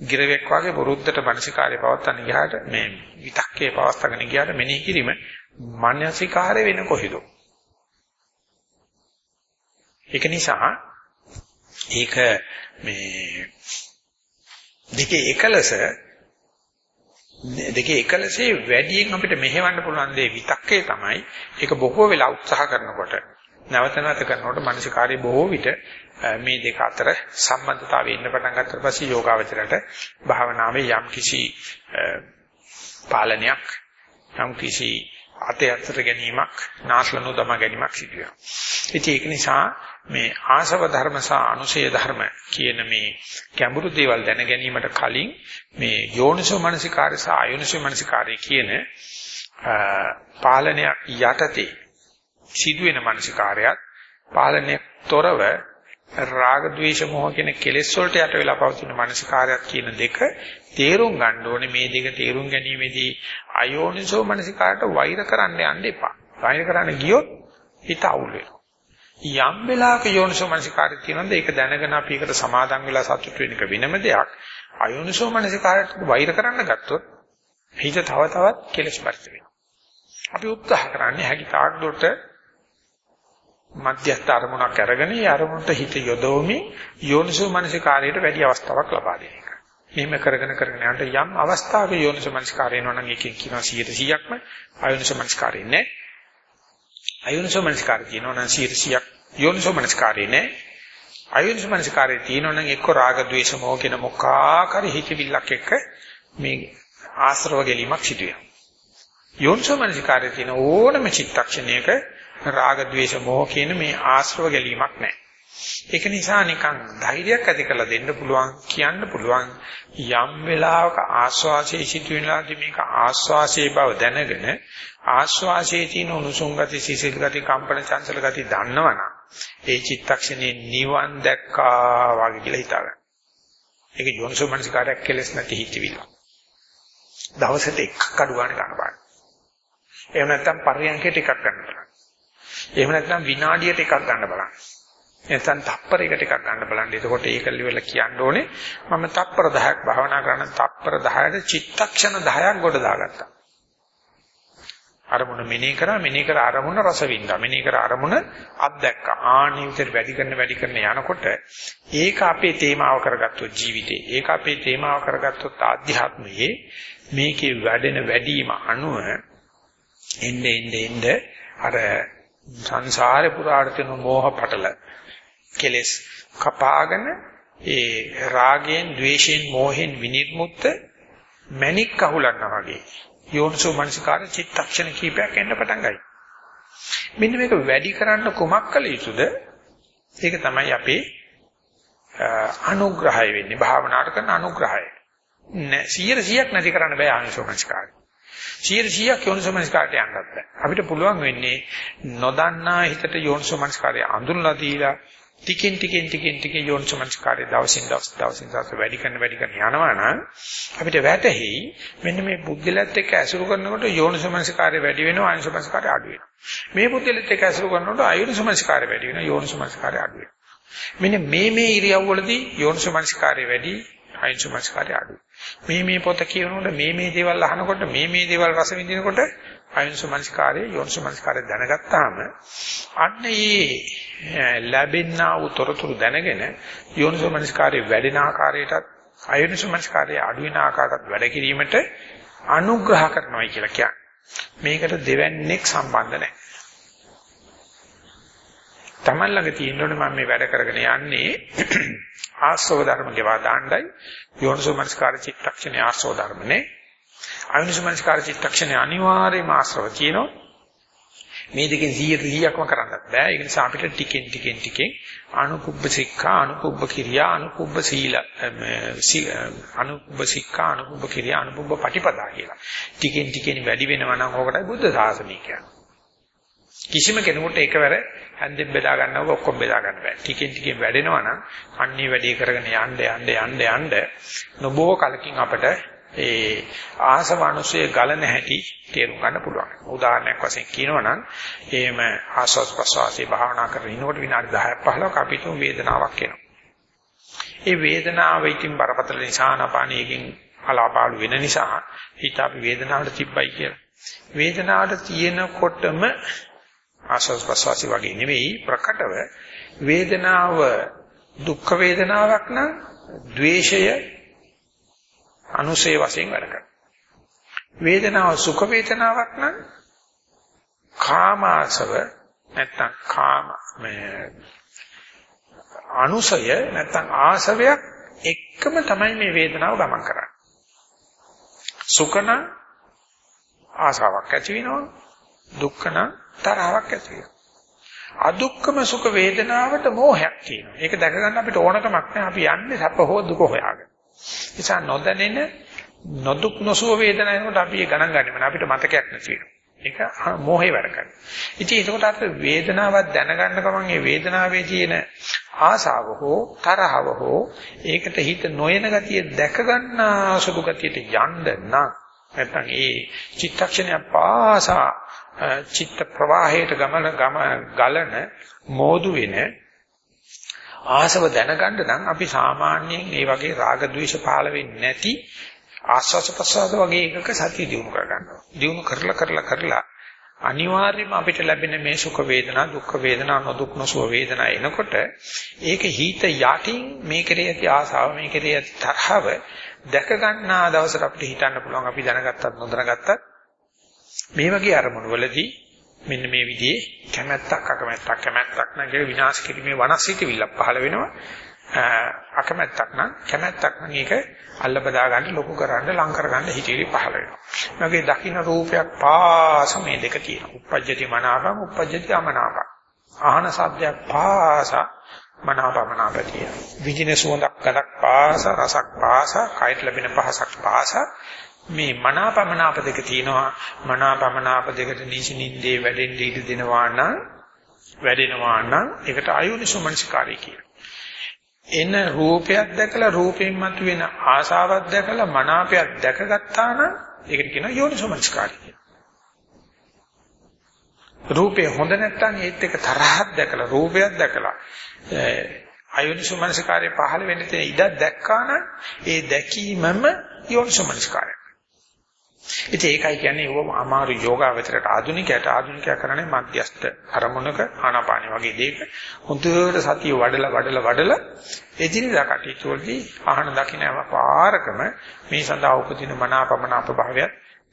ගිරවෙක් වගේ වරුද්දට මනසිකාරය පවත්තන්න ගියාට මේ විතක්කේ පවත්තගෙන ගියාට මෙනෙහි කිරීම මානසිකාරය වෙන කොහෙද? ඒක නිසා ඒක මේ දෙකේ එකලස දෙකේ එකලසේ වැඩියෙන් අපිට මෙහෙවන්න පුළුවන් දේ විතක්කේ තමයි ඒක බොහෝ වෙලා උත්සාහ කරනකොට නැවත නැවත කරනකොට මානසිකාරය බොහෝ විට මේ දෙක අතර සම්බන්ධතාවය ඉන්න පටන් ගත්තට පස්සේ යෝගාවචරයට භාවනාවේ යම් කිසි පාලනයක් යම් කිසි අතේ අතර ගැනීමක් නාස්ලනු දම ගැනීමක් සිදු වෙනවා. ඉතින් ඒක නිසා මේ ආසව ධර්ම සහ අනුසය ධර්ම කියන මේ ගැඹුරු දේවල් දැන ගැනීමට කලින් මේ යෝනිසෝ මනසිකාරය සහ අයෝනිසෝ මනසිකාරය කියන පාලනයක් යටතේ සිදුවෙන මනසිකාරයත් පාලනයක් තොරව රාග ద్వේෂ මොහ කියන කෙලෙස් වලට යට වෙලා පවතින මනසිකාරයක් කියන දෙක තේරුම් ගන්න ඕනේ මේ දෙක තේරුම් ගැනීමේදී අයෝනිසෝ මනසිකාරට වෛර කරන්න යන්න එපා. වෛර කරන්න ගියොත් හිත අවුල් වෙනවා. යම් වෙලාවක යෝනිසෝ මනසිකාරය තියෙනවද ඒක දැනගෙන අපි ඒකට සමාදන් වෙලා සතුට වෙන එක වෙනම දෙයක්. අයෝනිසෝ මනසිකාරයට වෛර කරන්න ගත්තොත් හිත තව තවත් කෙලෙස් පරිත වෙනවා. අපි උත්සාහ කරන්නේ හැකි තාක් දුරට මධ්‍යස්ථ අරමුණක් අරගෙන ඒ අරමුණට හිත යොදවමින් යෝනිසෝ මනසිකාරයට වැඩි අවස්ථාවක් ලබා දෙන එක. මෙහෙම කරගෙන කරගෙන යනට යම් අවස්ථාවක යෝනිසෝ මනසිකාරය එනවා නම් එකෙන් කියනවා 100%ක්ම අයෝනිසෝ මනසිකාරය නෑ. අයෝනිසෝ මනසිකාරය කියනවා නම් 100%ක් යෝනිසෝ මනසිකාරය නෑ. අයෝනිසෝ මනසිකාරය තියෙනවා නම් එක්ක රාග ద్వේෂ මොහ කියන මොකාකාරී හිතවිල්ලක් එක්ක මේ ආශ්‍රව ගැලීමක් සිදු වෙනවා. යෝනිසෝ මනසිකාරය තියෙන ඕනම චිත්තක්ෂණයක රාග ద్వේෂ මොහ කියන මේ ආශ්‍රව ගැලීමක් නැහැ. ඒක නිසා නිකන් ධෛර්යයක් ඇති කරලා දෙන්න පුළුවන් කියන්න පුළුවන් යම් වෙලාවක ආස්වාසේ සිටිනලාදී මේක ආස්වාසේ බව දැනගෙන ආස්වාසේ තියෙන උණුසුම් ගති සිසිල් ගති කම්පන චංචල ගති දන්නවනම් ඒ චිත්තක්ෂණේ නිවන් දැක්කා වගේ කියලා හිතාගන්න. ඒක යෝනිසෝ මනසිකාරයක් කෙලස් නැති හිතවිල්ල. දවසට එකක් අඩු ගන්න ගන්න බලන්න. එහෙම නැත්නම් පරියන්කයට එකක් ගන්න බලන්න. එහෙම නැත්නම් විනාඩියට එකක් ගන්න බලන්න. නැත්නම් තප්පරයකට එකක් ගන්න බලන්න. එතකොට ඒක livel කියන්න ඕනේ මම තප්පර 10ක් භාවනා කරන තප්පර 10ට චිත්තක්ෂණ 10ක් ගොඩ දාගත්තා. අරමුණ මෙනේ කරා මෙනේ කර අරමුණ රස වින්දා මෙනේ කර අරමුණ අත්දැක්ක ආනිවිතර වැඩි කරන වැඩි කරන යනකොට ඒක අපේ තේමාව කරගත්තොත් ජීවිතේ ඒක අපේ තේමාව කරගත්තොත් ආධ්‍යාත්මයේ මේකේ වැඩෙන වැඩිම අනුව එnde ende ende අර සංසාරේ පුරාට තියෙන මෝහ පටල කෙලස් කපාගෙන ඒ රාගයෙන්, ద్వේෂයෙන්, මෝහෙන් විනිර්මුක්ත මණික් අහුලනවා වගේ යෝනිසෝ මනසිකාර චිත්තක්ෂණ කීපයක් එන්න පටන් ගයි. මෙන්න මේක වැඩි කරන්න කුමක් කළ යුතුද? ඒක තමයි අපේ අනුග්‍රහය වෙන්නේ භාවනාවට කරන අනුග්‍රහය. 100ක් නැති කරන්න බෑ ආනිසෝ මනසිකාරය. 100ක් යෝනිසෝමනස්කාරට යන්නත් බෑ. අපිට පුළුවන් වෙන්නේ නොදන්නා හිතට යෝනිසෝමනස්කාරය අඳුනලා දීලා ටිකෙන් ටිකෙන් ටිකෙන් ටික යෝනිසෝමනස්කාරය දවසින් දවස් දවසින් දවස් වැඩි කරන වැඩි කරන යනවා නම් අපිට වැටහෙයි මෙන්න මේ බුද්ධලත් එක්ක ඇසුරු කරනකොට යෝනිසෝමනස්කාරය වැඩි වෙනවා අනිසෝමනස්කාරය අඩු වෙනවා. මේ බුද්ධලත් එක්ක ඇසුරු කරනකොට අයෝනිසෝමනස්කාරය වැඩි වෙනවා යෝනිසෝමනස්කාරය අඩු වෙනවා. මෙන්න මේ මේ ඉරියව්වලදී යෝනිසෝමනස්කාරය වැඩි අයෝනිසෝමනස්කාරය අඩුයි. මේ මේ පොත කියනකොට මේ මේ දේවල් අහනකොට මේ මේ දේවල් රස විඳිනකොට අයෝනිසෝ මනස්කාරයේ යෝනිසෝ මනස්කාරය දැනගත්තාම අන්න ඒ ලැබෙනා වූ තොරතුරු දැනගෙන යෝනිසෝ මනස්කාරයේ වැඩෙන ආකාරයටත් අයෝනිසෝ මනස්කාරයේ අඩු වෙන ආකාරයටත් වැඩ කිරීමට අනුග්‍රහ කරනවා කියලා කියන්නේ. මේකට දෙවන්නේක් සම්බන්ධ නැහැ. Taman ළඟ තියෙනවනේ මම මේ වැඩ කරගෙන යන්නේ ආස්ව ධර්ම ගෙවා දාන්නයි යෝනිසෝමනස්කාර චිත්තක්ෂණේ ආස්ව ධර්මනේ අයෝනිසෝමනස්කාර චිත්තක්ෂණේ අනිවාර්යයෙන්ම ආශ්‍රව කියනවා මේ දෙකෙන් 100%ක්ම කරන්නත් බෑ. ඒ නිසා අපිට ටිකෙන් ටිකෙන් ටිකෙන් අනුකුබ්බ සික්ඛා, අනුකුබ්බ කිරියා, අනුකුබ්බ සීල, අනුකුබ්බ සික්ඛා, අනුකුබ්බ කිරියා, අනුකුබ්බ පටිපදා කියලා. ටිකෙන් ටිකෙන් වැඩි වෙනවා නම් ඕකටයි බුද්ධ ශාසනය කියන්නේ. කිසිම කෙනෙකුට එකවර හන්දෙන් බෙදා ගන්නව ඔක්කොම බෙදා ගන්න බෑ. ටිකෙන් ටිකෙන් වැඩෙනවා නම් අන්නේ වැඩේ කරගෙන යන්න යන්න යන්න යන්න නොබෝ කලකින් අපට ඒ ආසවනුසේ ගලන හැටි තේරුම් ගන්න පුළුවන්. උදාහරණයක් වශයෙන් කියනවනම් එහෙම ආස්වාස් ප්‍රසවාසී භාවනා කරගෙන ඉනකොට විනාඩි 10ක් 15ක් අපිට වේදනාවක් එනවා. ඒ වේදනාව ඉතින් බරපතල නිසානපාණියකින් අලාපාලු වෙන නිසා හිත අපි වේදනාවට තිබ්බයි කියලා. වේදනාවට තියෙනකොටම ආස්වාස් ප්‍රසවාසී වගේ නෙවෙයි ප්‍රකටව වේදනාව දුක් වේදනාවක් නම් ද්වේෂය අනුසේ වශයෙන් වැඩ කරනවා. වේදනාව සුඛ වේදනාවක් නම් කාමාසව නැත්තම් කාම මේ අනුසය නැත්තම් ආසවයක් එක්කම තමයි මේ වේදනාව ගමන් කරන්නේ. සුඛන ආසාවක් ඇති වෙනවා දුක්ඛන තරහවක් ඇති වෙනවා. අදුක්කම සුඛ වේදනාවට මෝහයක් තියෙනවා. ඒක දැක ගන්න අපිට ඕනකමක් නැහැ. අපි යන්නේ සැප හෝ දුක හොයාගෙන. නිසා නොදැනෙන නොදුක් නොසුව වේදනාවකට අපි ඒ ගණන් ගන්නෙ නෑ අපිට මතකයක් නැති ඒක මොහේ වැඩ කරනවා. ඉතින් ඒකට අර වේදනාවක් දැනගන්න ගමන් ඒ වේදනාවේ තියෙන ආසාව හෝ තරහව හෝ ඒකට හිත නොයන ගතිය දැක ගන්න සුදු ගතියට යන්න නම් නැත්නම් ඒ චිත්තක්ෂණය පාසා චිත්ත ප්‍රවාහයට ගමන ගම ගලන මෝදු වෙන ආසව දැනගන්න නම් අපි සාමාන්‍යයෙන් මේ වගේ රාග ద్వේෂ පහළ වෙන්නේ නැති ආස්වාස ප්‍රසවාස වගේ එකක සතිය දිනු කර ගන්නවා. දිනු කරලා කරලා කරලා අනිවාර්යයෙන්ම අපිට ලැබෙන මේ සුඛ වේදනා දුක්ඛ වේදනා නොදුක් නොසුව වේදනා එනකොට ඒක හිත යටින් මේ කෙරේ ඇති ආසාව මේ කෙරේ ඇති තරහව දැක ගන්නා දවසට අපිට හිතන්න පුළුවන් අපි දැනගත්තත් නොදැනගත්තත් මේ වගේ අරමුණු වලදී මෙන්න මේ විදිහේ කැමැත්තක් අකමැත්තක් කැමැත්තක් නම් කියලා විනාශ කිරීමේ වනස්සිතවිල්ල පහළ වෙනවා අකමැත්තක් නම් කැමැත්තක් නම් ඒක අල්ල බදා ගන්න ලොකු කරන්න ලං කර ගන්න හිතේලි පහළ වෙනවා. මගේ දකින්න රූපයක් පාස මේ දෙක තියෙනවා. uppajjati manapam uppajjati amanapam. ආහන සද්දයක් පාස මනාපමනාපතිය. විජින සුවඳක් ගලක් පාස රසක් පාස කයට ලැබෙන පහසක් පාස මේ මනාපමනාප දෙක තියෙනවා මනාපමනාප දෙකට නිසිනින්දේ වැඩෙන්න ඉඩ දෙනවා නම් වැඩෙනවා නම් ඒකට ආයුනිසුමනසිකාරය කියනවා එන රූපයක් දැකලා රූපයෙන් මතුවෙන ආසාවක් දැකලා මනාපයක් දැකගත්තා නම් ඒකට කියනවා යෝනිසෝමනස්කාරය කියලා. රූපේ හොඳ නැත්නම් ඒත් එක තරහක් දැකලා රූපයක් දැකලා අයෝනිසෝමනස්කාරය පහළ වෙන්න තියෙන ඉඩ දැක්කා නම් ඒ දැකීමම යෝනිසෝමනස්කාරය. ඉතින් ඒකයි කියන්නේ ඕම අමාරු යෝගාවචරයට ආධුනිකයට ආධුනිකයා කරන්නේ මධ්‍යස්ත අරමුණක ආනාපානෙ වගේ දෙයක හොඳට සතිය වඩලා වඩලා වඩලා එදිනදා කටයුතු වලදී ආහන දකින්නම පාරකම මේ සඳහා උපදින මනාපමනාප භාවය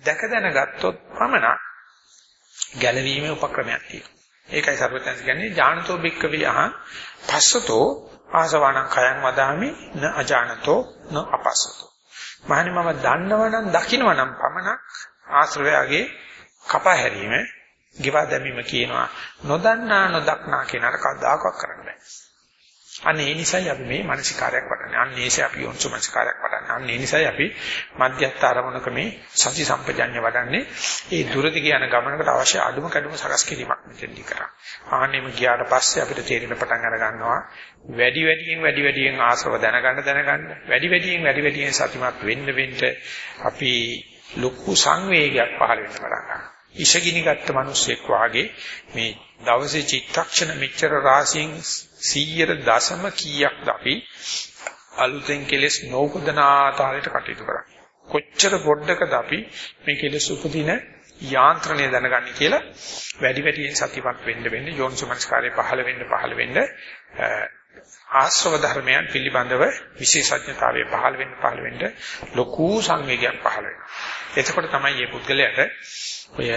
දැක දැනගත්තොත් පමණ ගැළවීමේ උපක්‍රමයක් තියෙනවා. ඒකයි සර්වඥයන් කියන්නේ ඥානතෝ බික්කවිය අහං පස්සතෝ ආසවණං khයං වදාමි න අජානතෝ න අපස්සතෝ මහනි මම දන්නවනම් දකින්නවනම් පමණක් ආශ්‍රවයාගේ කපා හැරීම, ගිවා දැමීම කියනවා. නොදන්නා නොදක්නා කෙනාට කවදාකවත් කරන්න බෑ. අන්න ඒ නිසායි අපි මේ මානසිකාරයක් වඩන්නේ. අන්න ඒසයි අපි යොන්සු මානසිකාරයක් වඩන්නේ. අන්න ඒ නිසායි අපි මධ්‍යස්ථ ආරමුණක මේ සති සම්පජඤ්ඤ වඩන්නේ. ඒ දුරදි කියන ගමනකට අවශ්‍ය අඩුම කැඩුම සකස් කිරීමක් මෙතෙන්දි කරා. ආන්නෙම ගියාට පස්සේ අපිට තේරෙන පටන් අර ගන්නවා වැඩි වැඩියෙන් වැඩි වැඩියෙන් ආශ්‍රව දැනගන්න දැනගන්න වැඩි වැඩියෙන් වැඩි වැඩියෙන් සතිමත් වෙන්න වෙන්න අපි ලොකු සංවේගයක් පහළ වෙන්න පටන් ගන්නවා. ඉෂගිනි ගත්ත මිනිස්සෙක් වාගේ මේ දවසේ චිත්තක්ෂණ මෙච්චර රාශියෙන් 100 දශම කීයක්ද අපි අලුතෙන් කෙලස් නෝපදනා තාලයට කටයුතු කරන්නේ. කොච්චර පොඩ්ඩකද අපි මේ කෙලස් උපදින යාන්ත්‍රණය දැනගන්නේ කියලා වැඩි වැඩියෙන් සතිපත් වෙන්න වෙන්න යෝනිසමස්කාරයේ පහළ වෙන්න පහළ වෙන්න ආශ්‍රව ධර්මයන් පිළිබඳව විශේෂඥතාවය පහළ වෙන්න පහළ වෙන්න ලොකු සංවේගයක් පහළ වෙනවා. එතකොට තමයි මේ පුද්ගලයාට ඔය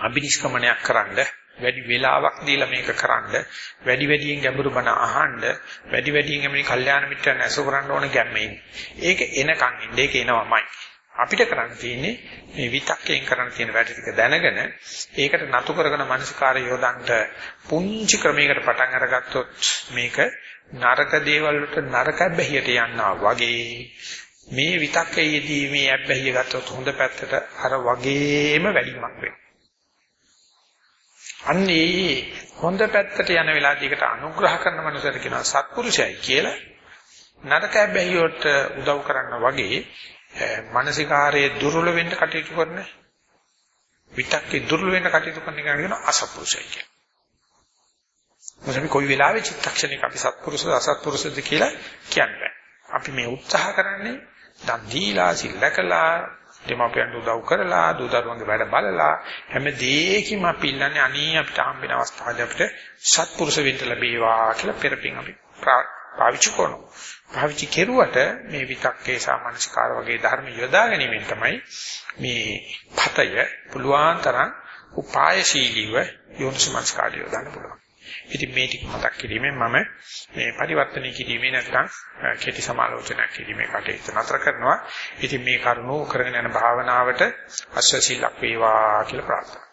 අභිනිෂ්ක්‍මණයක් කරන්න වැඩි වෙලාවක් දීලා මේක කරන්න වැඩි වැඩියෙන් ගැඹුරු බණ අහන්න වැඩි වැඩියෙන් මේ කල්යාණ මිත්‍රයන් ඇසු කරන්න ඕන ගැම්මේ ඒක එනකන් ඉන්නේ ඒක එනවමයි අපිට කරන්න තියෙන්නේ මේ විතක්කයෙන් කරන්න තියෙන වැඩ ටික දැනගෙන ඒකට නතු කරගෙන මානසිකාරය යොදන්න පුංචි ක්‍රමයකට පටන් අරගත්තොත් මේක නරක දේවල් වලට නරක බැහැියට යනවා වගේ මේ විතක්කයේදී මේ අබ්බැහිය ගත්තොත් හොඳ පැත්තට අර වගේම වැඩිමක් වෙනවා. අන්නේ හොඳ පැත්තට යන වෙලාවදීකට අනුග්‍රහ කරන මනුස්සයෙක් කියනවා සත්පුරුෂයයි කියලා. නරක අබ්බැහියට උදව් කරන්න වගේ මානසිකාරයේ දුර්වල වෙන්න කටයුතු කරන විතක්කේ දුර්වල වෙන්න කටයුතු කරන එක කියන අසත්පුරුෂයි කියලා. මොකද කොයි වෙලාවෙ චිත්තක්ෂණික අපි සත්පුරුෂ අසත්පුරුෂද කියලා කියන්නේ. අපි මේ උත්සාහ කරන්නේ දන් දීලා සිල්ලකලා දෙමාපියන්ට උදව් කරලා දූ දරුවන්ගේ වැඩ බලලා හැම දෙයකින්ම අපි ඉල්ලන්නේ අනී අපිට හම්බෙන අවස්ථාවදී අපිට සත්පුරුෂ වෙන්න ලැබේවා කියලා පෙරපින් අපි පාවිච්චි කරනවා. පාවිච්චි කෙරුවට මේ විතක්කේ සාමාන්‍යස්කාර වගේ ධර්ම යොදා ගැනීමෙන් තමයි මේ පතය පුළුවන් තරම් උපායශීලීව යොන්සමස්කාරය යොදන්න පුළුවන්. ඉතින් මේ ටික මතක් කිරීමෙන් මම මේ පරිවර්තනය කිරීමේ නැත්නම් කෙටි සමාලෝචනයක් කිරීමේ කටයුතු නතර කරනවා. ඉතින් මේ කරුණෝ කරගෙන යන භාවනාවට අශ්වශීලක් වේවා කියලා ප්‍රාර්ථනා.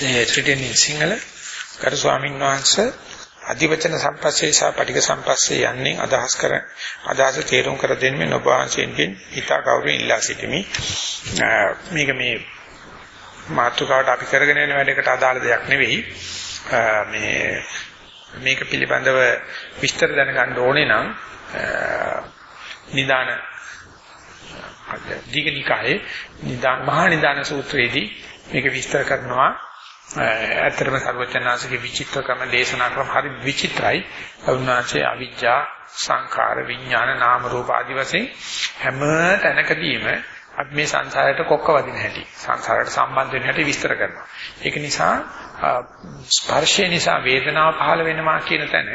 ඒ ත්‍රිදෙනි සිංහල කරු ස්වාමීන් වහන්සේ අධිවචන සම්පස්සේ සහ පටික සම්පස්සේ යන්නේ අදහස් කර අදහස තේරුම් කර දෙන්නේ ඔබ වහන්සේගෙන් හිතා කවුරුන් ඉල්ලා සිටිමි මේක මේ මාතෘකාවට අපි කරගෙන යන වැඩකට අදාළ දෙයක් නෙවෙයි. මේ මේක පිළිබඳව විස්තර දැනගන්න ඕනේ නම් නිදාන දීගනිකායේ නිදාන මහා නිදාන සූත්‍රයේදී මේක විස්තර කරනවා ඇත්තටම සර්වචනාංශගේ විචිත්‍රකම දේශනා ක්‍රම හරි විචිත්‍රයි. අරුණාචේ අවිජ්ජා සංඛාර විඥාන නාම රූප ආදි වශයෙන් හැම තැනකදීම අපි මේ සංසාරයට කොක්ක වදින හැටි සංසාරයට සම්බන්ධ වෙන හැටි විස්තර කරනවා. ඒක නිසා ස්පර්ශය නිසා වේදනාව පහළ වෙනවා කියන තැන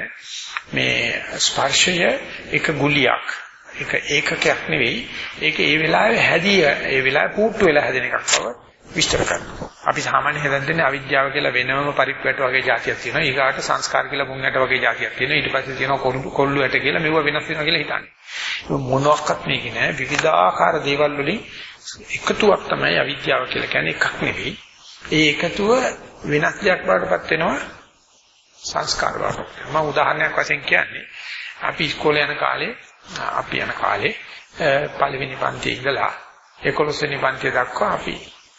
මේ ස්පර්ශය එක ගුලියක් එක ඒකකයක් නෙවෙයි. ඒක ඒ වෙලාවේ හැදී ඒ වෙලාවේ පුට්ටු වෙලා හැදෙන එකක් බව විස්තර කරනවා. අපි සාමාන්‍ය හිතන් දෙන්නේ අවිද්‍යාව කියලා වෙනම පරිප්පැට වගේ જાතියක් තියෙනවා. ඊගාට සංස්කාර කියලා මුංගට වගේ જાතියක් තියෙනවා. ඊට පස්සේ තියෙනවා කොල්ලු කොල්ලු ඇට කියලා මෙව වෙනස් වෙනවා කියලා හිතන්නේ. මොනවත් මේකේ නෑ. විවිධාකාර දේවල් වලින් එකතුවක් තමයි අවිද්‍යාව කියලා කියන්නේ එකක් නෙවෙයි. ඒ එකතුව වෙනස් දෙයක් බවටපත් වෙනවා සංස්කාර බවට. මම උදාහරණයක් වශයෙන් කියන්නේ අපි ඉස්කෝලේ යන කාලේ අපි යන කාලේ පළවෙනි පන්තියේ ඉඳලා 11 වෙනි පන්තිය දක්වා අපි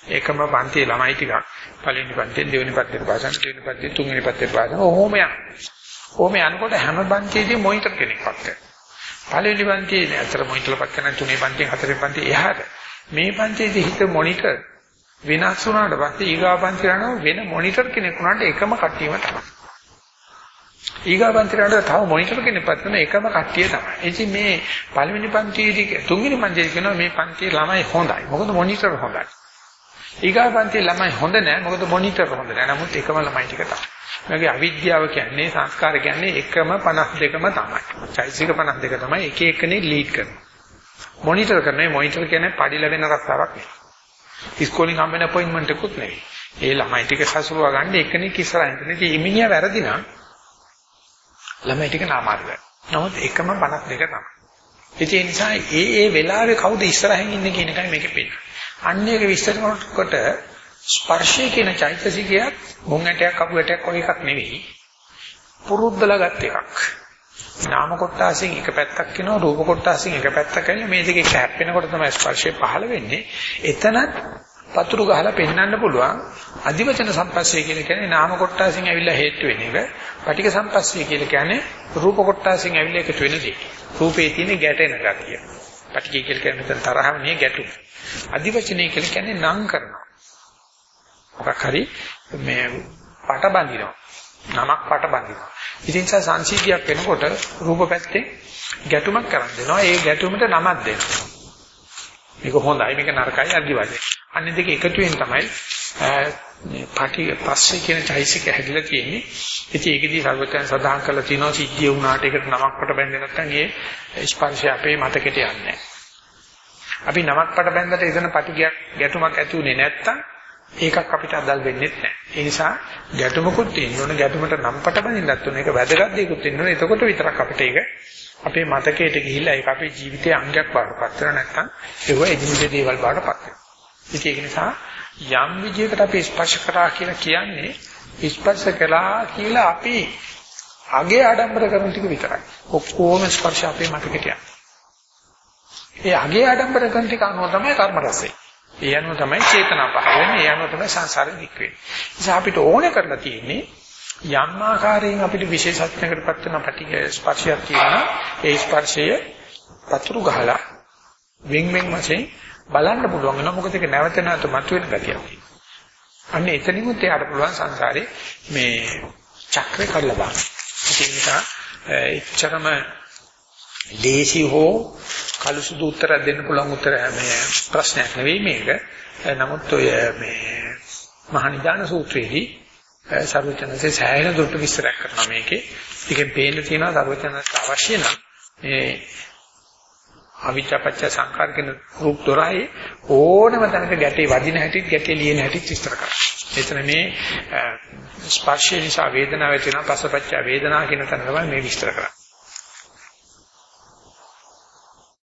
ඒකම පන්තියේ ළමයි ටිකක් පළවෙනි පන්තියෙන් දෙවෙනි පන්තියට පාසන් දෙවෙනි පන්තියෙන් තුන්වෙනි පන්තියට පාසන් ඔහොම යන. ඔහොම යනකොට හැම පන්තියේදී මොනිටර් කෙනෙක් වත් පළවෙනි පන්තියේ අතර මොනිටර්පත් කරන තුනේ පන්තියෙන් හතරේ පන්තියේ එහාට මේ පන්තියේදී හිත මොනිටර් වෙනස් වුණාට පස්සේ ඊගා පන්ති යනවා වෙන මොනිටර් කෙනෙක් වුණාට එකම කට්ටියම තමයි. ඊගා පන්ති යනකොට තව මොනිටර් කෙනෙක් පත් කරන එකම කට්ටිය තමයි. ඉතින් මේ පළවෙනි පන්තියේදී තුන්වෙනි පන්තියේදී කියනවා මේ පන්තියේ ළමයි හොඳයි. මොකද මොනිටර් හොඳයි. ඊගාපන්තියේ ළමයි හොඳ නෑ මොකද මොනිටර් හොඳ නෑ නමුත් එකම ළමයි ටික තමයි. මේකේ අවිද්‍යාව කියන්නේ සංස්කාර කියන්නේ එකම 52ම තමයි. චෛසික 52 තමයි එක එකනේ ලීඩ් කරන්නේ. මොනිටර් කරන්නේ මොනිටර් කියන්නේ පඩි ලැබෙන රස්සාවක් නෙවෙයි. ඉස්කෝලෙන් හම්බෙන අපොයින්ට්මන්ට් එකකුත් නෙවෙයි. ඒ ළමයි ටික හසුරුවා ගන්න එකනේ ඉස්සරහින්. ඉතින් ඉමිනියා වැරදි නම් ළමයි ටික නාමාරුයි. නමුත් එකම 52 තමයි. ඒ නිසා ඒ ඒ වෙලාවේ කවුද ඉස්සරහින් ඉන්නේ කියන එකයි මේකේ පෙන්නන්නේ. අන්න ඒක විස්තර කරනකොට ස්පර්ශය කියන චෛතසිකයත් මොන් ඇටයක් කපු ඇටයක් වගේ එකක් නෙවෙයි. පුරුද්දලා ගත් එකක්. නාම කොටාසින් එක පැත්තක් කියනවා රූප කොටාසින් එක පැත්තක් කියලා මේ දෙක හැප්පෙනකොට තමයි ස්පර්ශය පහළ වෙන්නේ. එතනත් පතුරු ගහලා පෙන්වන්න පුළුවන් අධිවචන සම්පස්සේ කියලා කියන්නේ නාම කොටාසින් ඇවිල්ලා හේතු වෙන එක. පටික සම්පස්සේ කියලා කියන්නේ රූප කොටාසින් ඇවිල්ලා එකතු වෙන දේ. රූපේ තියෙන ගැටෙන ගතිය. පටික කියලා කියන්නේ මෙතන තරහව නේ ගැටුම. අදිවචනය කියලා කියන්නේ නම් කරනවා. මොකක් හරි මේ පට බඳිනවා. නමක් පට බඳිනවා. ඉතින් සංසිද්ධියක් වෙනකොට රූප පැත්තේ ගැටුමක් කරන් දෙනවා. ඒ ගැටුමට නමක් දෙනවා. මේක හොඳයි මේක නරකයි අදි වශයෙන්. අන්න දෙක එකතු වෙන තමයි මේ පාටි පස්සේ කියන චෛසික හැදිලා තියෙන්නේ. ඉතින් ඒකෙදී සර්වඥයන් සඳහන් කරලා තියෙනවා සිද්ධිය වුණාට ඒකට නමක් කොට බැඳෙන්නේ නැත්නම් ඒ ස්පර්ශය අපේ මතකෙට යන්නේ නැහැ. අපි නමක් පට බැඳලා එතන පටිගයක් ගැටුමක් ඇති උනේ නැත්තම් ඒකක් අපිට අදල් වෙන්නේ නැහැ. ඒ නිසා ගැටුමකුත් තියෙන්න ඕන. ගැටුමට නම්පට බඳින්නත් ඕන. ඒක වැදගත් දෙයක්ත් තියෙන්න ඕන. එතකොට විතරක් අපිට ඒක අපේ මතකයට ගිහිල්ලා ඒක අපේ ජීවිතයේ අංගයක් බවටපත් වෙන නැත්නම් ඒව එදිනෙදා දේවල් බවටපත් වෙනවා. ඒක නිසා යම් විදියකට අපි ස්පර්ශ කරා කියලා කියන්නේ ස්පර්ශ කළා කියලා අපි අගේ ආඩම්බර කරන ටික විතරයි. ඔක්කොම ස්පර්ශ අපේ මතකයට යනවා. ඒ අගේ ආඩම්බර කරන ටික අනුව තමයි කර්ම රසය ඒ අනුව තමයි චේතනා පහළ වෙන්නේ. ඒ අනුව තමයි සංසාරෙ දික් වෙන්නේ. නිසා අපිට ඕනේ කරලා තියෙන්නේ යම් ආකාරයෙන් අපිට විශේෂත්වයකටපත් වෙන පැටික ස්පර්ශයක් තියෙනවා. ඒ ස්පර්ශය පතුරු ගහලා වින් වින් වශයෙන් බලන්න පුළුවන් වෙනවා. මොකද ඒක නැවත නැවත මතුවෙන ගතියක් තියෙනවා. අන්න එතනිමුත් එයාට පුළුවන් සංසාරේ මේ චක්‍රේ කඩලා දාන්න. ඒ නිසා එච්චරම ලේසි හෝ කළු සුදු උත්තරයක් දෙන්න පුළුවන් උත්තර මේ ප්‍රශ්නයක් නෙවෙයි මේක. නමුත් ඔය මේ මහනිදාන සූත්‍රයේදී සර්වචනසේ සෑහෙන දුරට විස්තර කරනවා මේකේ. ඒකෙන් පේන්න තියෙනවා සර්වචනසට අවශ්‍ය නම් මේ අවිචපච්ච සංකාර කියන රූප දොරයි ඕනම තැනක ගැටේ වදින හැටිත් ගැටේ ලියන හැටිත් විස්තර කරනවා. එතන මේ ස්පර්ශය නිසා වේදනාව ඇති වෙනවා පසපච්ච වේදනා කියන තැන තමයි මේ විස්තර කරන්නේ.